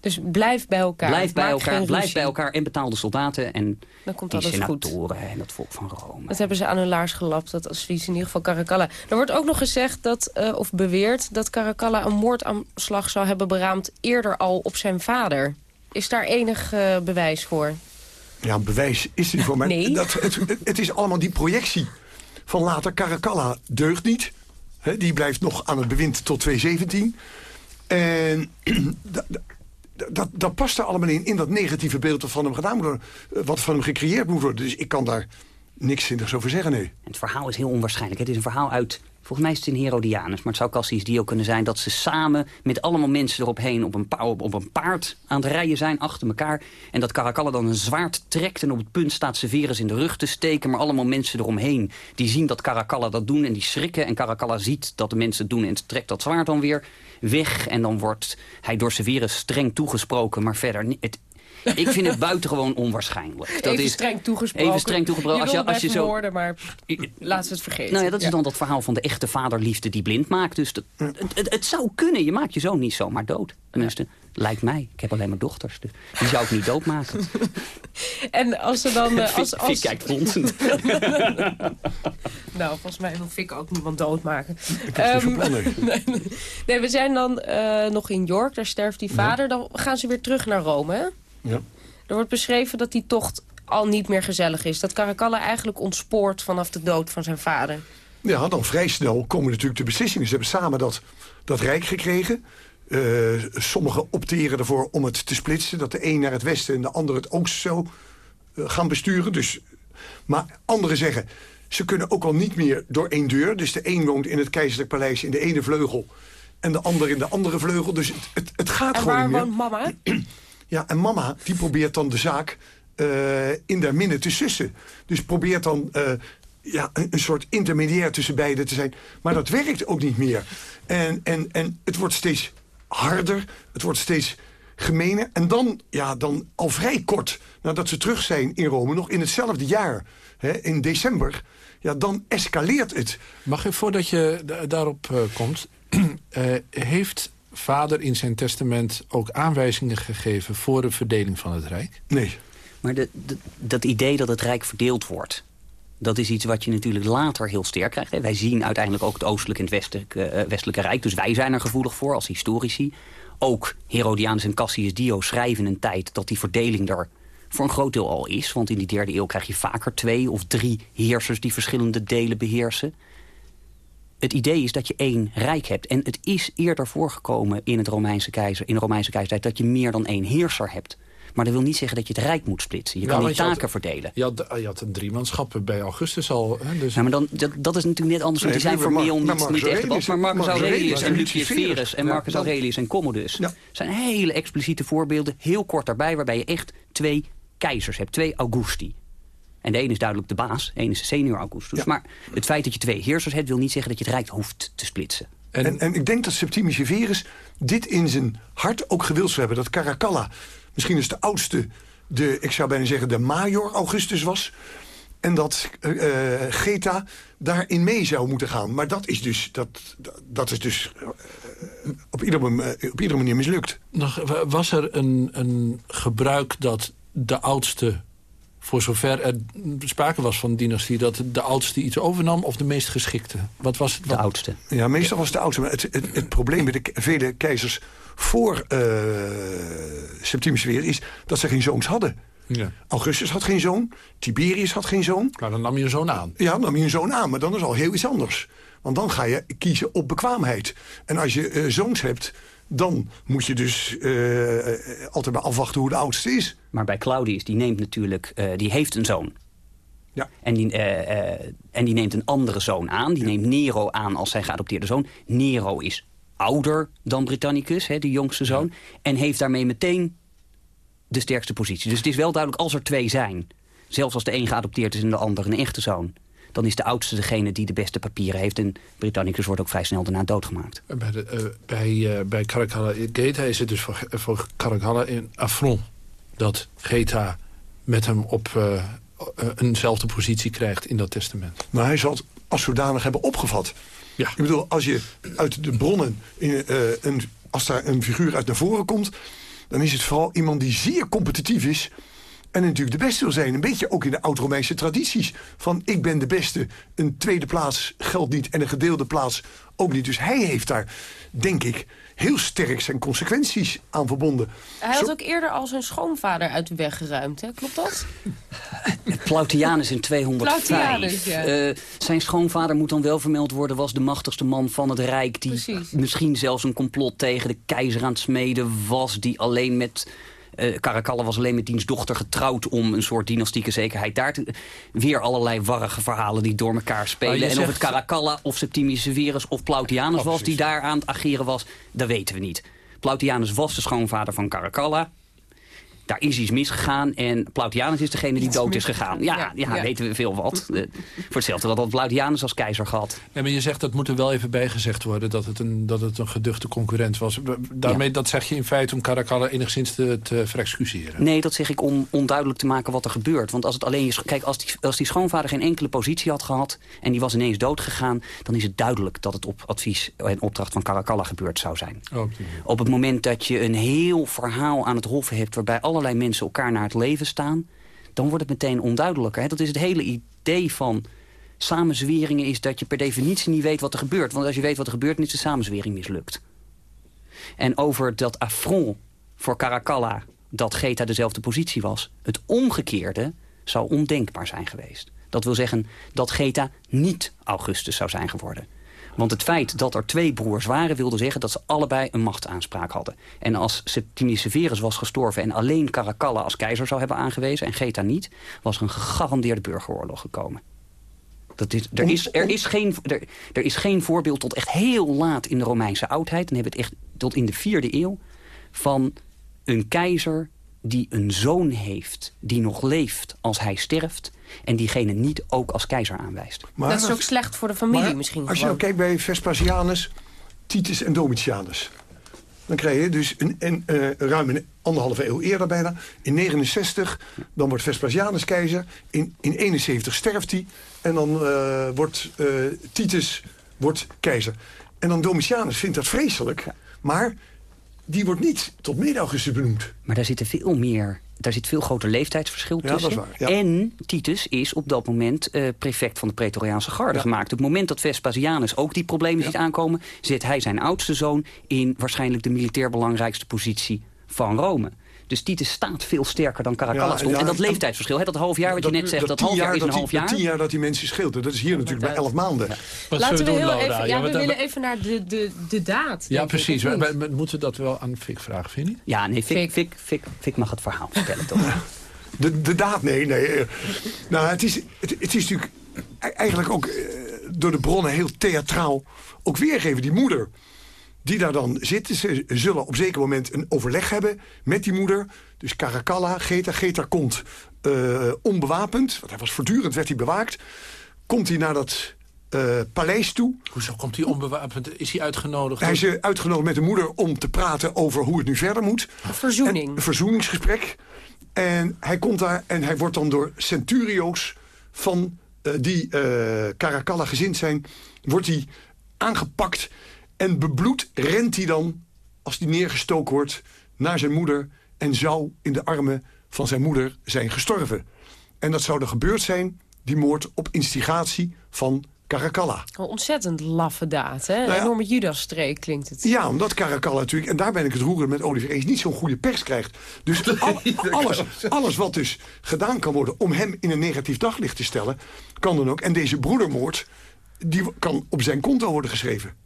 Dus blijf bij elkaar. Blijf bij elkaar, blijf bij elkaar en betaal de soldaten en Dan komt die alles goed. senatoren en dat volk van Rome. Dat hebben ze aan hun laars gelapt, dat advies in ieder geval Caracalla. Er wordt ook nog gezegd, dat, eh, of beweerd, dat Caracalla een moordaanslag zou hebben beraamd eerder al op zijn vader. Is daar enig eh, bewijs voor? Ja, bewijs is er voor mij. Nee. Dat, het- het is allemaal die projectie van later. Caracalla deugt niet. Die blijft nog aan het bewind tot 2017. En dat, dat, dat, dat past er allemaal in, in dat negatieve beeld wat van hem gedaan moet worden. eh, Wat van hem gecreëerd moet worden. Dus ik kan daar niks zinnigs over zeggen, nee. Het verhaal is heel onwaarschijnlijk. Het is een verhaal uit, volgens mij is het in Herodianus... maar het zou Cassius Dio kunnen zijn... dat ze samen met allemaal mensen erop heen op een, op, een paard aan het rijden zijn... achter elkaar. En dat Caracalla dan een zwaard trekt... en op het punt staat Severus in de rug te steken... maar allemaal mensen eromheen die zien dat Caracalla dat doen... en die schrikken en Caracalla ziet dat de mensen het doen... en trekt dat zwaard dan weer weg. En dan wordt hij door Severus streng toegesproken... maar verder... Het, Ik vind het buitengewoon onwaarschijnlijk. Dat even is streng toegesproken. Even streng toegesproken. Je als je, als je zo... Woorden, maar laat ze het vergeten. Nou ja, dat is dan dat verhaal van de echte vaderliefde die blind maakt. Dus dat, het, het, het, zou kunnen. Je maakt je zoon niet zomaar dood. Tenminste, lijkt mij. Ik heb alleen maar dochters. Dus die zou ik niet doodmaken. en als ze dan... Uh, als, als... Fik kijkt fronzend. nou, volgens mij wil Fik ook niemand doodmaken. Um, nee, nee, we zijn dan uh, nog in York. Daar sterft die vader. Dan gaan ze weer terug naar Rome, hè? Ja. Er wordt beschreven dat die tocht al niet meer gezellig is. Dat Caracalla eigenlijk ontspoort vanaf de dood van zijn vader. Ja, dan vrij snel komen natuurlijk de beslissingen. Ze hebben samen dat, dat rijk gekregen. Uh, sommigen opteren ervoor om het te splitsen. Dat de een naar het westen en de ander het oosten zo uh, gaan besturen. Dus, maar anderen zeggen, ze kunnen ook al niet meer door één deur. Dus de een woont in het keizerlijk paleis in de ene vleugel... en de ander in de andere vleugel. Dus het, het, het gaat en gewoon waar niet meer. woont mama? Ja, en mama die probeert dan de zaak uh, in der minne te sussen. Dus probeert dan uh, ja, een, soort intermediair tussen beiden te zijn. Maar dat werkt ook niet meer. En, en, en het wordt steeds harder, het wordt steeds gemener. En dan, ja, dan al vrij kort nadat ze terug zijn in Rome... nog in hetzelfde jaar, hè, in december... ja, dan escaleert het. Mag ik, voordat je daarop uh, komt... heeft vader in zijn testament ook aanwijzingen gegeven... voor de verdeling van het Rijk? Nee. Maar de, de, dat idee dat het Rijk verdeeld wordt... dat is iets wat je natuurlijk later heel sterk krijgt. Hè. Wij zien uiteindelijk ook het oostelijke en het westelijke, uh, westelijke Rijk. Dus wij zijn er gevoelig voor als historici. Ook Herodianus en Cassius Dio schrijven een tijd... dat die verdeling er voor een groot deel al is. Want in die derde eeuw krijg je vaker twee of drie heersers... die verschillende delen beheersen het idee is dat je één rijk hebt. En het is eerder voorgekomen in, het Romeinse keizer, in de Romeinse keizertijd... dat je meer dan één heerser hebt. Maar dat wil niet zeggen dat je het rijk moet splitsen. Je ja, kan die taken je had, verdelen. Je had, je had een driemanschap bij Augustus al. Hè, dus... Ja, maar dan, dat, dat is natuurlijk net anders. Want nee, die zijn formeel niet, maar niet echt. Maar Marcus Aurelius en Lucius Verus en Marcus Aurelius en Commodus... Ja. zijn hele expliciete voorbeelden, heel kort daarbij... waarbij je echt twee keizers hebt, twee Augusti. En de ene is duidelijk de baas, de ene is de senior Augustus. Ja. Maar het feit dat je twee heersers hebt... wil niet zeggen dat je het rijk hoeft te splitsen. En, en, en ik denk dat Septimius Severus dit in zijn hart ook gewild zou hebben. Dat Caracalla misschien is de oudste, de, ik zou bijna zeggen de major Augustus was. En dat uh, Geta daarin mee zou moeten gaan. Maar dat is dus, dat, dat is dus uh, op, ieder, op iedere manier mislukt. Nog, was er een, een gebruik dat de oudste voor zover er sprake was van dynastie... dat de oudste iets overnam of de meest geschikte? Wat was het? De oudste. Ja, meestal was het de oudste. Maar het, het, het probleem met de vele keizers voor uh, Septimius weer is dat ze geen zoons hadden. Ja. Augustus had geen zoon, Tiberius had geen zoon. Maar dan nam je een zoon aan. Ja, dan nam je een zoon aan, maar dan is al heel iets anders. Want dan ga je kiezen op bekwaamheid. En als je uh, zoons hebt, dan moet je dus uh, altijd maar afwachten hoe de oudste is. Maar bij Claudius, die neemt natuurlijk, uh, die heeft een zoon. Ja. En, die, en die neemt een andere zoon aan. Die ja. neemt Nero aan als zijn geadopteerde zoon. Nero is ouder dan Britannicus, hè, de jongste zoon. Ja. En heeft daarmee meteen de sterkste positie. Dus het is wel duidelijk als er twee zijn. Zelfs als de een geadopteerd is en de ander een echte zoon dan is de oudste degene die de beste papieren heeft. En Britannicus wordt ook vrij snel daarna doodgemaakt. Bij, de, uh, bij, uh, bij Caracalla Geta is het dus voor, voor Caracalla een affront... dat Geta met hem op uh, eenzelfde positie krijgt in dat testament. Maar hij zal het als zodanig hebben opgevat. Ja. Ik bedoel, als je uit de bronnen... In, een, als daar een figuur uit naar voren komt... dan is het vooral iemand die zeer competitief is en natuurlijk de beste wil zijn. Een beetje ook in de oud-Romeinse tradities. Van ik ben de beste, een tweede plaats geldt niet... en een gedeelde plaats ook niet. Dus hij heeft daar, denk ik, heel sterk zijn consequenties aan verbonden. Hij had Zo... ook eerder al zijn schoonvader uit de weg geruimd, hè? klopt dat? Plautianus in 205. Plautianus, ja. uh, zijn schoonvader moet dan wel vermeld worden... was de machtigste man van het Rijk... die Precies. misschien zelfs een complot tegen de keizer aan het smeden was... die alleen met Uh, Caracalla was alleen met diens dochter getrouwd om een soort dynastieke zekerheid daar te... Weer allerlei warrige verhalen die door elkaar spelen. En zegt... of het Caracalla of Septimius Severus of Plautianus oh, was die daar aan het ageren was, dat weten we niet. Plautianus was de schoonvader van Caracalla. Daar is iets misgegaan en Plautianus is degene die dood is gegaan. Ja, ja, weten we veel wat. Uh, voor hetzelfde wat Plautianus als keizer gehad. Ja, maar je zegt dat moet er wel even bijgezegd worden dat het een, dat het een geduchte concurrent was. Daarmee, dat zeg je in feite om Caracalla enigszins te, te verexcuseren. Nee, dat zeg ik om onduidelijk te maken wat er gebeurt. Want als het alleen is. Kijk, als die, als die schoonvader geen enkele positie had gehad en die was ineens dood gegaan, dan is het duidelijk dat het op advies en opdracht van Caracalla gebeurd zou zijn. Oh, op het moment dat je een heel verhaal aan het hof hebt waarbij allerlei mensen elkaar naar het leven staan... dan wordt het meteen onduidelijker. Hè? Dat is het hele idee van samenzweringen is dat je per definitie niet weet wat er gebeurt. Want als je weet wat er gebeurt, dan is de samenzwering mislukt. En over dat affront voor Caracalla dat Geta dezelfde positie was... het omgekeerde zou ondenkbaar zijn geweest. Dat wil zeggen dat Geta niet Augustus zou zijn geworden. Want het feit dat er twee broers waren... wilde zeggen dat ze allebei een machtsaanspraak hadden. En als Septimius Severus was gestorven... en alleen Caracalla als keizer zou hebben aangewezen... en Geta niet, was er een gegarandeerde burgeroorlog gekomen. Dat is, er, is, er, is geen, er, er is geen voorbeeld tot echt heel laat in de Romeinse oudheid... dan hebben het echt tot in de vierde eeuw... van een keizer die een zoon heeft die nog leeft als hij sterft en diegene niet ook als keizer aanwijst. Maar dat is ook slecht voor de familie misschien. Als je nou kijkt bij Vespasianus, Titus en Domitianus... dan krijg je dus een, een, uh, ruim een anderhalve eeuw eerder bijna... in 69, dan wordt Vespasianus keizer. In, in 71 sterft hij. En dan uh, wordt uh, Titus wordt keizer. En dan Domitianus vindt dat vreselijk. Maar die wordt niet tot mede-augustus benoemd. Maar daar zitten veel meer daar zit veel groter leeftijdsverschil tussen. En Titus is op dat moment uh, prefect van de Pretoriaanse Garde gemaakt. Op het moment dat Vespasianus ook die problemen ziet aankomen... zet hij zijn oudste zoon in waarschijnlijk de militair belangrijkste positie van Rome. Dus Titus staat veel sterker dan Caracalla stond. en dat leeftijdsverschil, hè, dat half jaar wat je net zegt... dat, half jaar is een half jaar. tien jaar dat die mensen scheelt. Dat is hier natuurlijk bij elf maanden. Laten we, heel even, ja, we willen even naar de, de, de daad. Ja, precies. We, moeten dat wel aan Fik vragen, vind je Ja, nee, Fik, Fik, Fik, Fik mag het verhaal vertellen, toch? De, de daad, nee. nee. Eh, nou, het is, het, het is natuurlijk e- eigenlijk ook uh, door de bronnen heel theatraal ook weergeven. Die moeder die daar dan zitten. Ze zullen op zeker moment een overleg hebben met die moeder. Dus Caracalla, Geta. Geta komt uh, onbewapend, want hij was voortdurend werd hij bewaakt. Komt hij naar dat uh, paleis toe. Hoezo komt hij onbewapend? Is hij uitgenodigd? Hij is uitgenodigd met de moeder om te praten over hoe het nu verder moet. Een verzoening. een verzoeningsgesprek. En hij komt daar en hij wordt dan door centurio's van uh, die Caracalla gezind zijn... wordt hij aangepakt en bebloed rent hij dan, als hij neergestoken wordt, naar zijn moeder... en zou in de armen van zijn moeder zijn gestorven. En dat zou er gebeurd zijn, die moord, op instigatie van Caracalla. Een ontzettend laffe daad, hè? Nou ja, enorme Judas-streek klinkt het. Ja, omdat Caracalla natuurlijk, en daar ben ik het roeren met Oliver eens, niet zo'n goede pers krijgt. Dus alles, alles wat dus gedaan kan worden om hem in een negatief daglicht te stellen, kan dan ook. En deze broedermoord, die kan op zijn konto worden geschreven.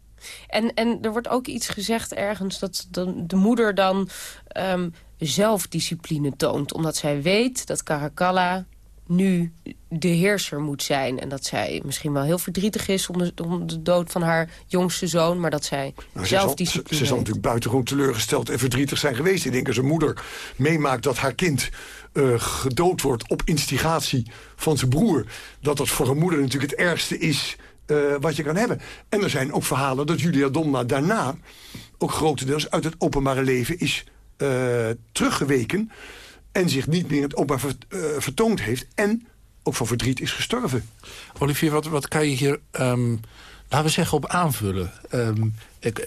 En, en er wordt ook iets gezegd ergens dat de, de moeder dan um, zelfdiscipline toont. Omdat zij weet dat Caracalla nu de heerser moet zijn. En dat zij misschien wel heel verdrietig is om de, om de dood van haar jongste zoon. Maar dat zij nou, zelfdiscipline Ze, ze zal natuurlijk buitengewoon teleurgesteld en verdrietig zijn geweest. Ik denk als een moeder meemaakt dat haar kind uh, gedood wordt op instigatie van zijn broer. Dat dat voor een moeder natuurlijk het ergste is uh, wat je kan hebben. En er zijn ook verhalen dat Julia Domna daarna... ook grotendeels uit het openbare leven is uh, teruggeweken... en zich niet meer in het openbaar uh, vertoond heeft... en ook van verdriet is gestorven. Olivier, wat, wat kan je hier... Um, laten we zeggen, op aanvullen. Um,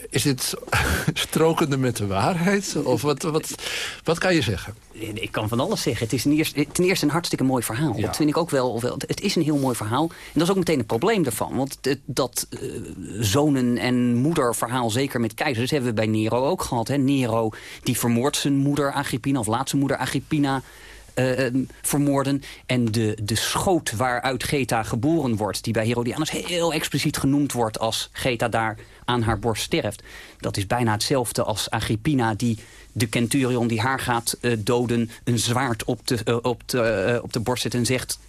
is dit strokende met de waarheid? Of wat, wat, wat kan je zeggen? Ik kan van alles zeggen. Het is ten eerste, ten eerste een hartstikke mooi verhaal. Ja. Dat vind ik ook wel, wel. Het is een heel mooi verhaal. En dat is ook meteen het probleem daarvan. Want dat uh, zonen- en moederverhaal, zeker met keizers... hebben we bij Nero ook gehad. Hè? Nero die vermoordt zijn moeder Agrippina... of laat zijn moeder Agrippina vermoorden. En de, de schoot waaruit Geta geboren wordt... die bij Herodianus heel expliciet genoemd wordt... als Geta daar aan haar borst sterft. Dat is bijna hetzelfde als Agrippina... die de centurion die haar gaat uh, doden... een zwaard op de, op, de, op de borst zet en zegt...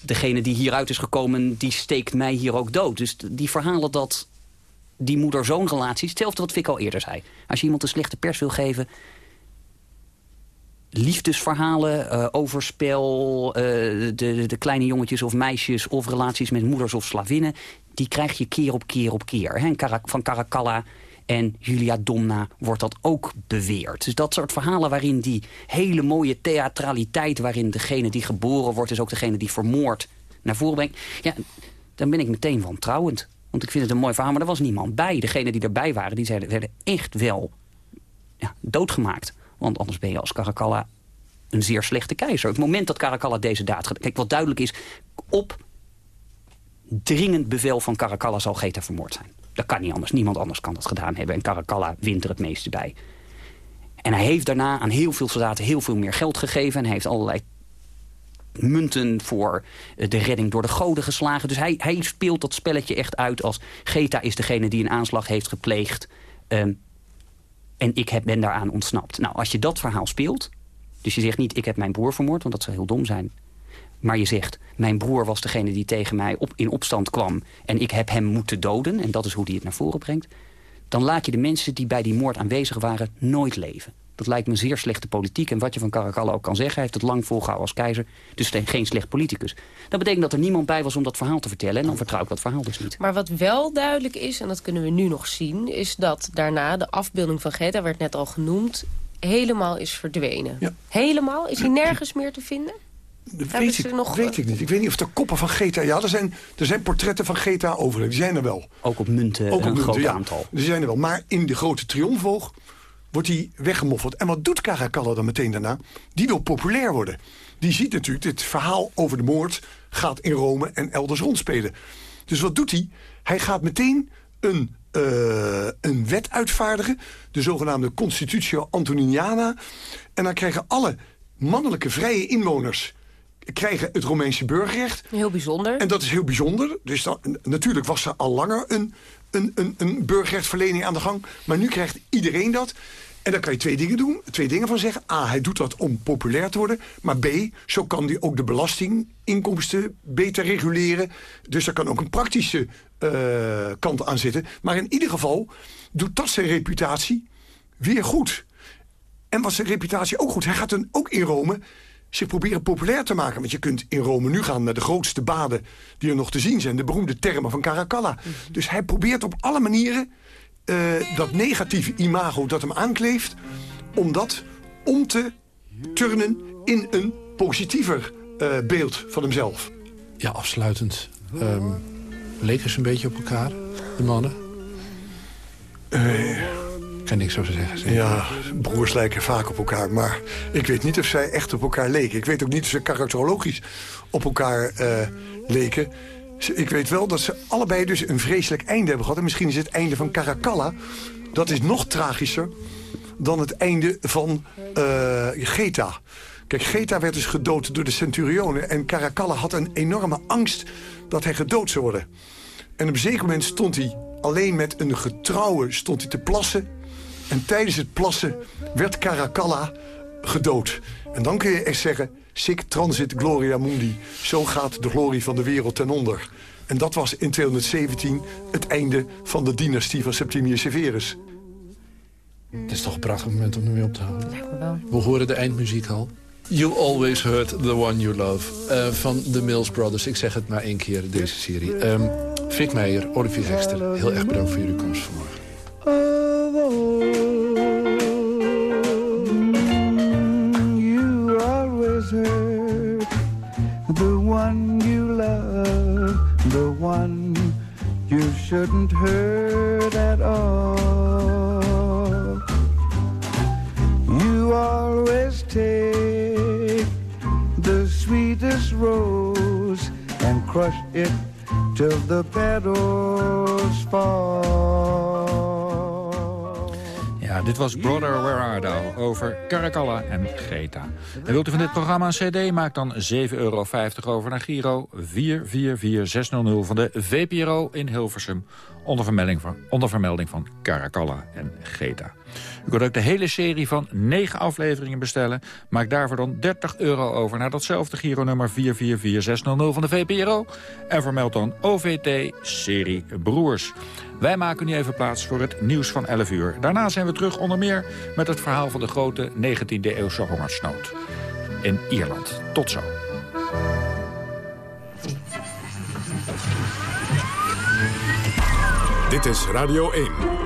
degene die hieruit is gekomen, die steekt mij hier ook dood. Dus die verhalen dat die moeder-zoon relatie... hetzelfde wat Vic al eerder zei. Als je iemand een slechte pers wil geven liefdesverhalen, uh, overspel... de, de kleine jongetjes of meisjes of relaties met moeders of slavinnen... die krijg je keer op keer op keer. Van Caracalla en Julia Domna wordt dat ook beweerd. Dus dat soort verhalen waarin die hele mooie theatraliteit... waarin degene die geboren wordt, is ook degene die vermoord naar voren brengt... Ja, dan ben ik meteen wantrouwend. Want ik vind het een mooi verhaal, maar er was niemand bij. Degenen die erbij waren, die werden echt wel ja, doodgemaakt. Want anders ben je als Caracalla een zeer slechte keizer. Het moment dat Caracalla deze daad gaat... Kijk, wat duidelijk is, op dringend bevel van Caracalla zal Geta vermoord zijn. Dat kan niet anders. Niemand anders kan dat gedaan hebben. En Caracalla wint er het meeste bij. En hij heeft daarna aan heel veel soldaten heel veel meer geld gegeven. En hij heeft allerlei munten voor eh, de redding door de goden geslagen. Dus hij, hij speelt dat spelletje echt uit als... Geta is degene die een aanslag heeft gepleegd... Ehm, en ik heb, ben daaraan ontsnapt. Nou, als je dat verhaal speelt... dus je zegt niet ik heb mijn broer vermoord... want dat zou heel dom zijn. Maar je zegt, mijn broer was degene die tegen mij op, in opstand kwam... en ik heb hem moeten doden, en dat is hoe hij het naar voren brengt... dan laat je de mensen die bij die moord aanwezig waren nooit leven. Dat lijkt me zeer slechte politiek. En wat je van Caracalla ook kan zeggen, hij heeft het lang volgehouden als keizer. Dus geen slecht politicus. Dat betekent dat er niemand bij was om dat verhaal te vertellen. En dan vertrouw ik dat verhaal dus niet. Maar wat wel duidelijk is, en dat kunnen we nu nog zien... is dat daarna de afbeelding van Greta, werd net al genoemd... helemaal is verdwenen. Helemaal? Is hij nergens meer te vinden? Dat weet, ik, nog... weet ik niet. Ik weet niet of de koppen van Geta... Ja, er zijn, er zijn portretten van Geta over. Die zijn er wel. Ook op munten ook op een munten, groot aantal. Die zijn er wel. Maar in de grote triomfboog wordt hij weggemoffeld. En wat doet Caracalla dan meteen daarna? Die wil populair worden. Die ziet natuurlijk, dit verhaal over de moord... gaat in Rome en elders rondspelen. Dus wat doet hij? Hij gaat meteen een, uh, een wet uitvaardigen. De zogenaamde Constitutio Antoniniana. En dan krijgen alle mannelijke vrije inwoners krijgen het Romeinse burgerrecht. Heel bijzonder. En dat is heel bijzonder. Dus dan, natuurlijk was er al langer een, een, een, een burgerrechtsverlening aan de gang. Maar nu krijgt iedereen dat. En dan kan je twee dingen doen. Twee dingen van zeggen. A, hij doet dat om populair te worden. Maar B, zo kan hij ook de belastinginkomsten beter reguleren. Dus daar kan ook een praktische uh, kant aan zitten. Maar in ieder geval doet dat zijn reputatie weer goed. En was zijn reputatie ook goed. Hij gaat dan ook in Rome zich proberen populair te maken. Want je kunt in Rome nu gaan naar de grootste baden die er nog te zien zijn. De beroemde termen van Caracalla. Mhm. Dus hij probeert op alle manieren uh, dat negatieve imago dat hem aankleeft... om dat om te turnen in een positiever uh, beeld van hemzelf. Ja, afsluitend. Um, leken ze een beetje op elkaar, de mannen? Uh, kan niks over zeggen. Ja, broers lijken vaak op elkaar. Maar ik weet niet of zij echt op elkaar leken. Ik weet ook niet of ze karakterologisch op elkaar uh, leken. Ik weet wel dat ze allebei dus een vreselijk einde hebben gehad. En misschien is het einde van Caracalla... dat is nog tragischer dan het einde van uh, Geta. Kijk, Geta werd dus gedood door de centurionen... en Caracalla had een enorme angst dat hij gedood zou worden. En op een zeker moment stond hij alleen met een getrouwe stond hij te plassen... En tijdens het plassen werd Caracalla gedood. En dan kun je echt zeggen, sic transit gloria mundi. Zo gaat de glorie van de wereld ten onder. En dat was in 217 het einde van de dynastie van Septimius Severus. Het is toch een prachtig moment om ermee op te houden. We horen de eindmuziek al. You Always Hurt The One You Love uh, van de Mills Brothers. Ik zeg het maar één keer, deze serie. Um, Vic Meijer, Olivier Hekster, heel erg bedankt voor jullie komst vanmorgen. Hurt the one you love, the one you shouldn't hurt at all. You always take the sweetest rose and crush it till the petals fall. Dit was Brother Where Are Thou over Caracalla en Greta. En wilt u van dit programma een cd, maak dan 7,50 euro over naar Giro 444600 van de VPRO in Hilversum. Onder vermelding van, onder vermelding van Caracalla en Greta. U kunt ook de hele serie van 9 afleveringen bestellen. Maak daarvoor dan 30 euro over naar datzelfde Giro-nummer 444600 van de VPRO. En vermeld dan OVT-serie Broers. Wij maken nu even plaats voor het nieuws van 11 uur. Daarna zijn we terug onder meer met het verhaal van de grote 19e-eeuwse hongersnood in Ierland. Tot zo. Dit is Radio 1.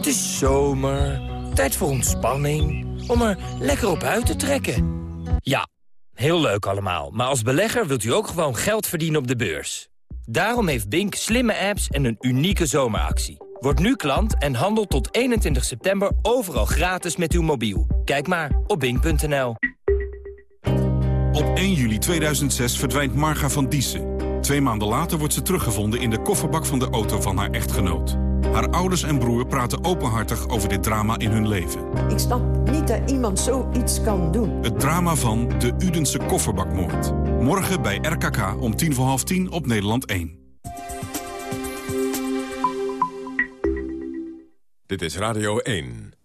Het is zomer, tijd voor ontspanning, om er lekker op uit te trekken. Ja, heel leuk allemaal, maar als belegger wilt u ook gewoon geld verdienen op de beurs. Daarom heeft Bink slimme apps en een unieke zomeractie. Word nu klant en handel tot 21 september overal gratis met uw mobiel. Kijk maar op bink.nl. Op 1 juli 2006 verdwijnt Marga van Diessen. Twee maanden later wordt ze teruggevonden in de kofferbak van de auto van haar echtgenoot. Haar ouders en broer praten openhartig over dit drama in hun leven. Ik snap niet dat iemand zoiets kan doen. Het drama van de Udense kofferbakmoord. Morgen bij RKK om tien voor half tien op Nederland 1. Dit is Radio 1.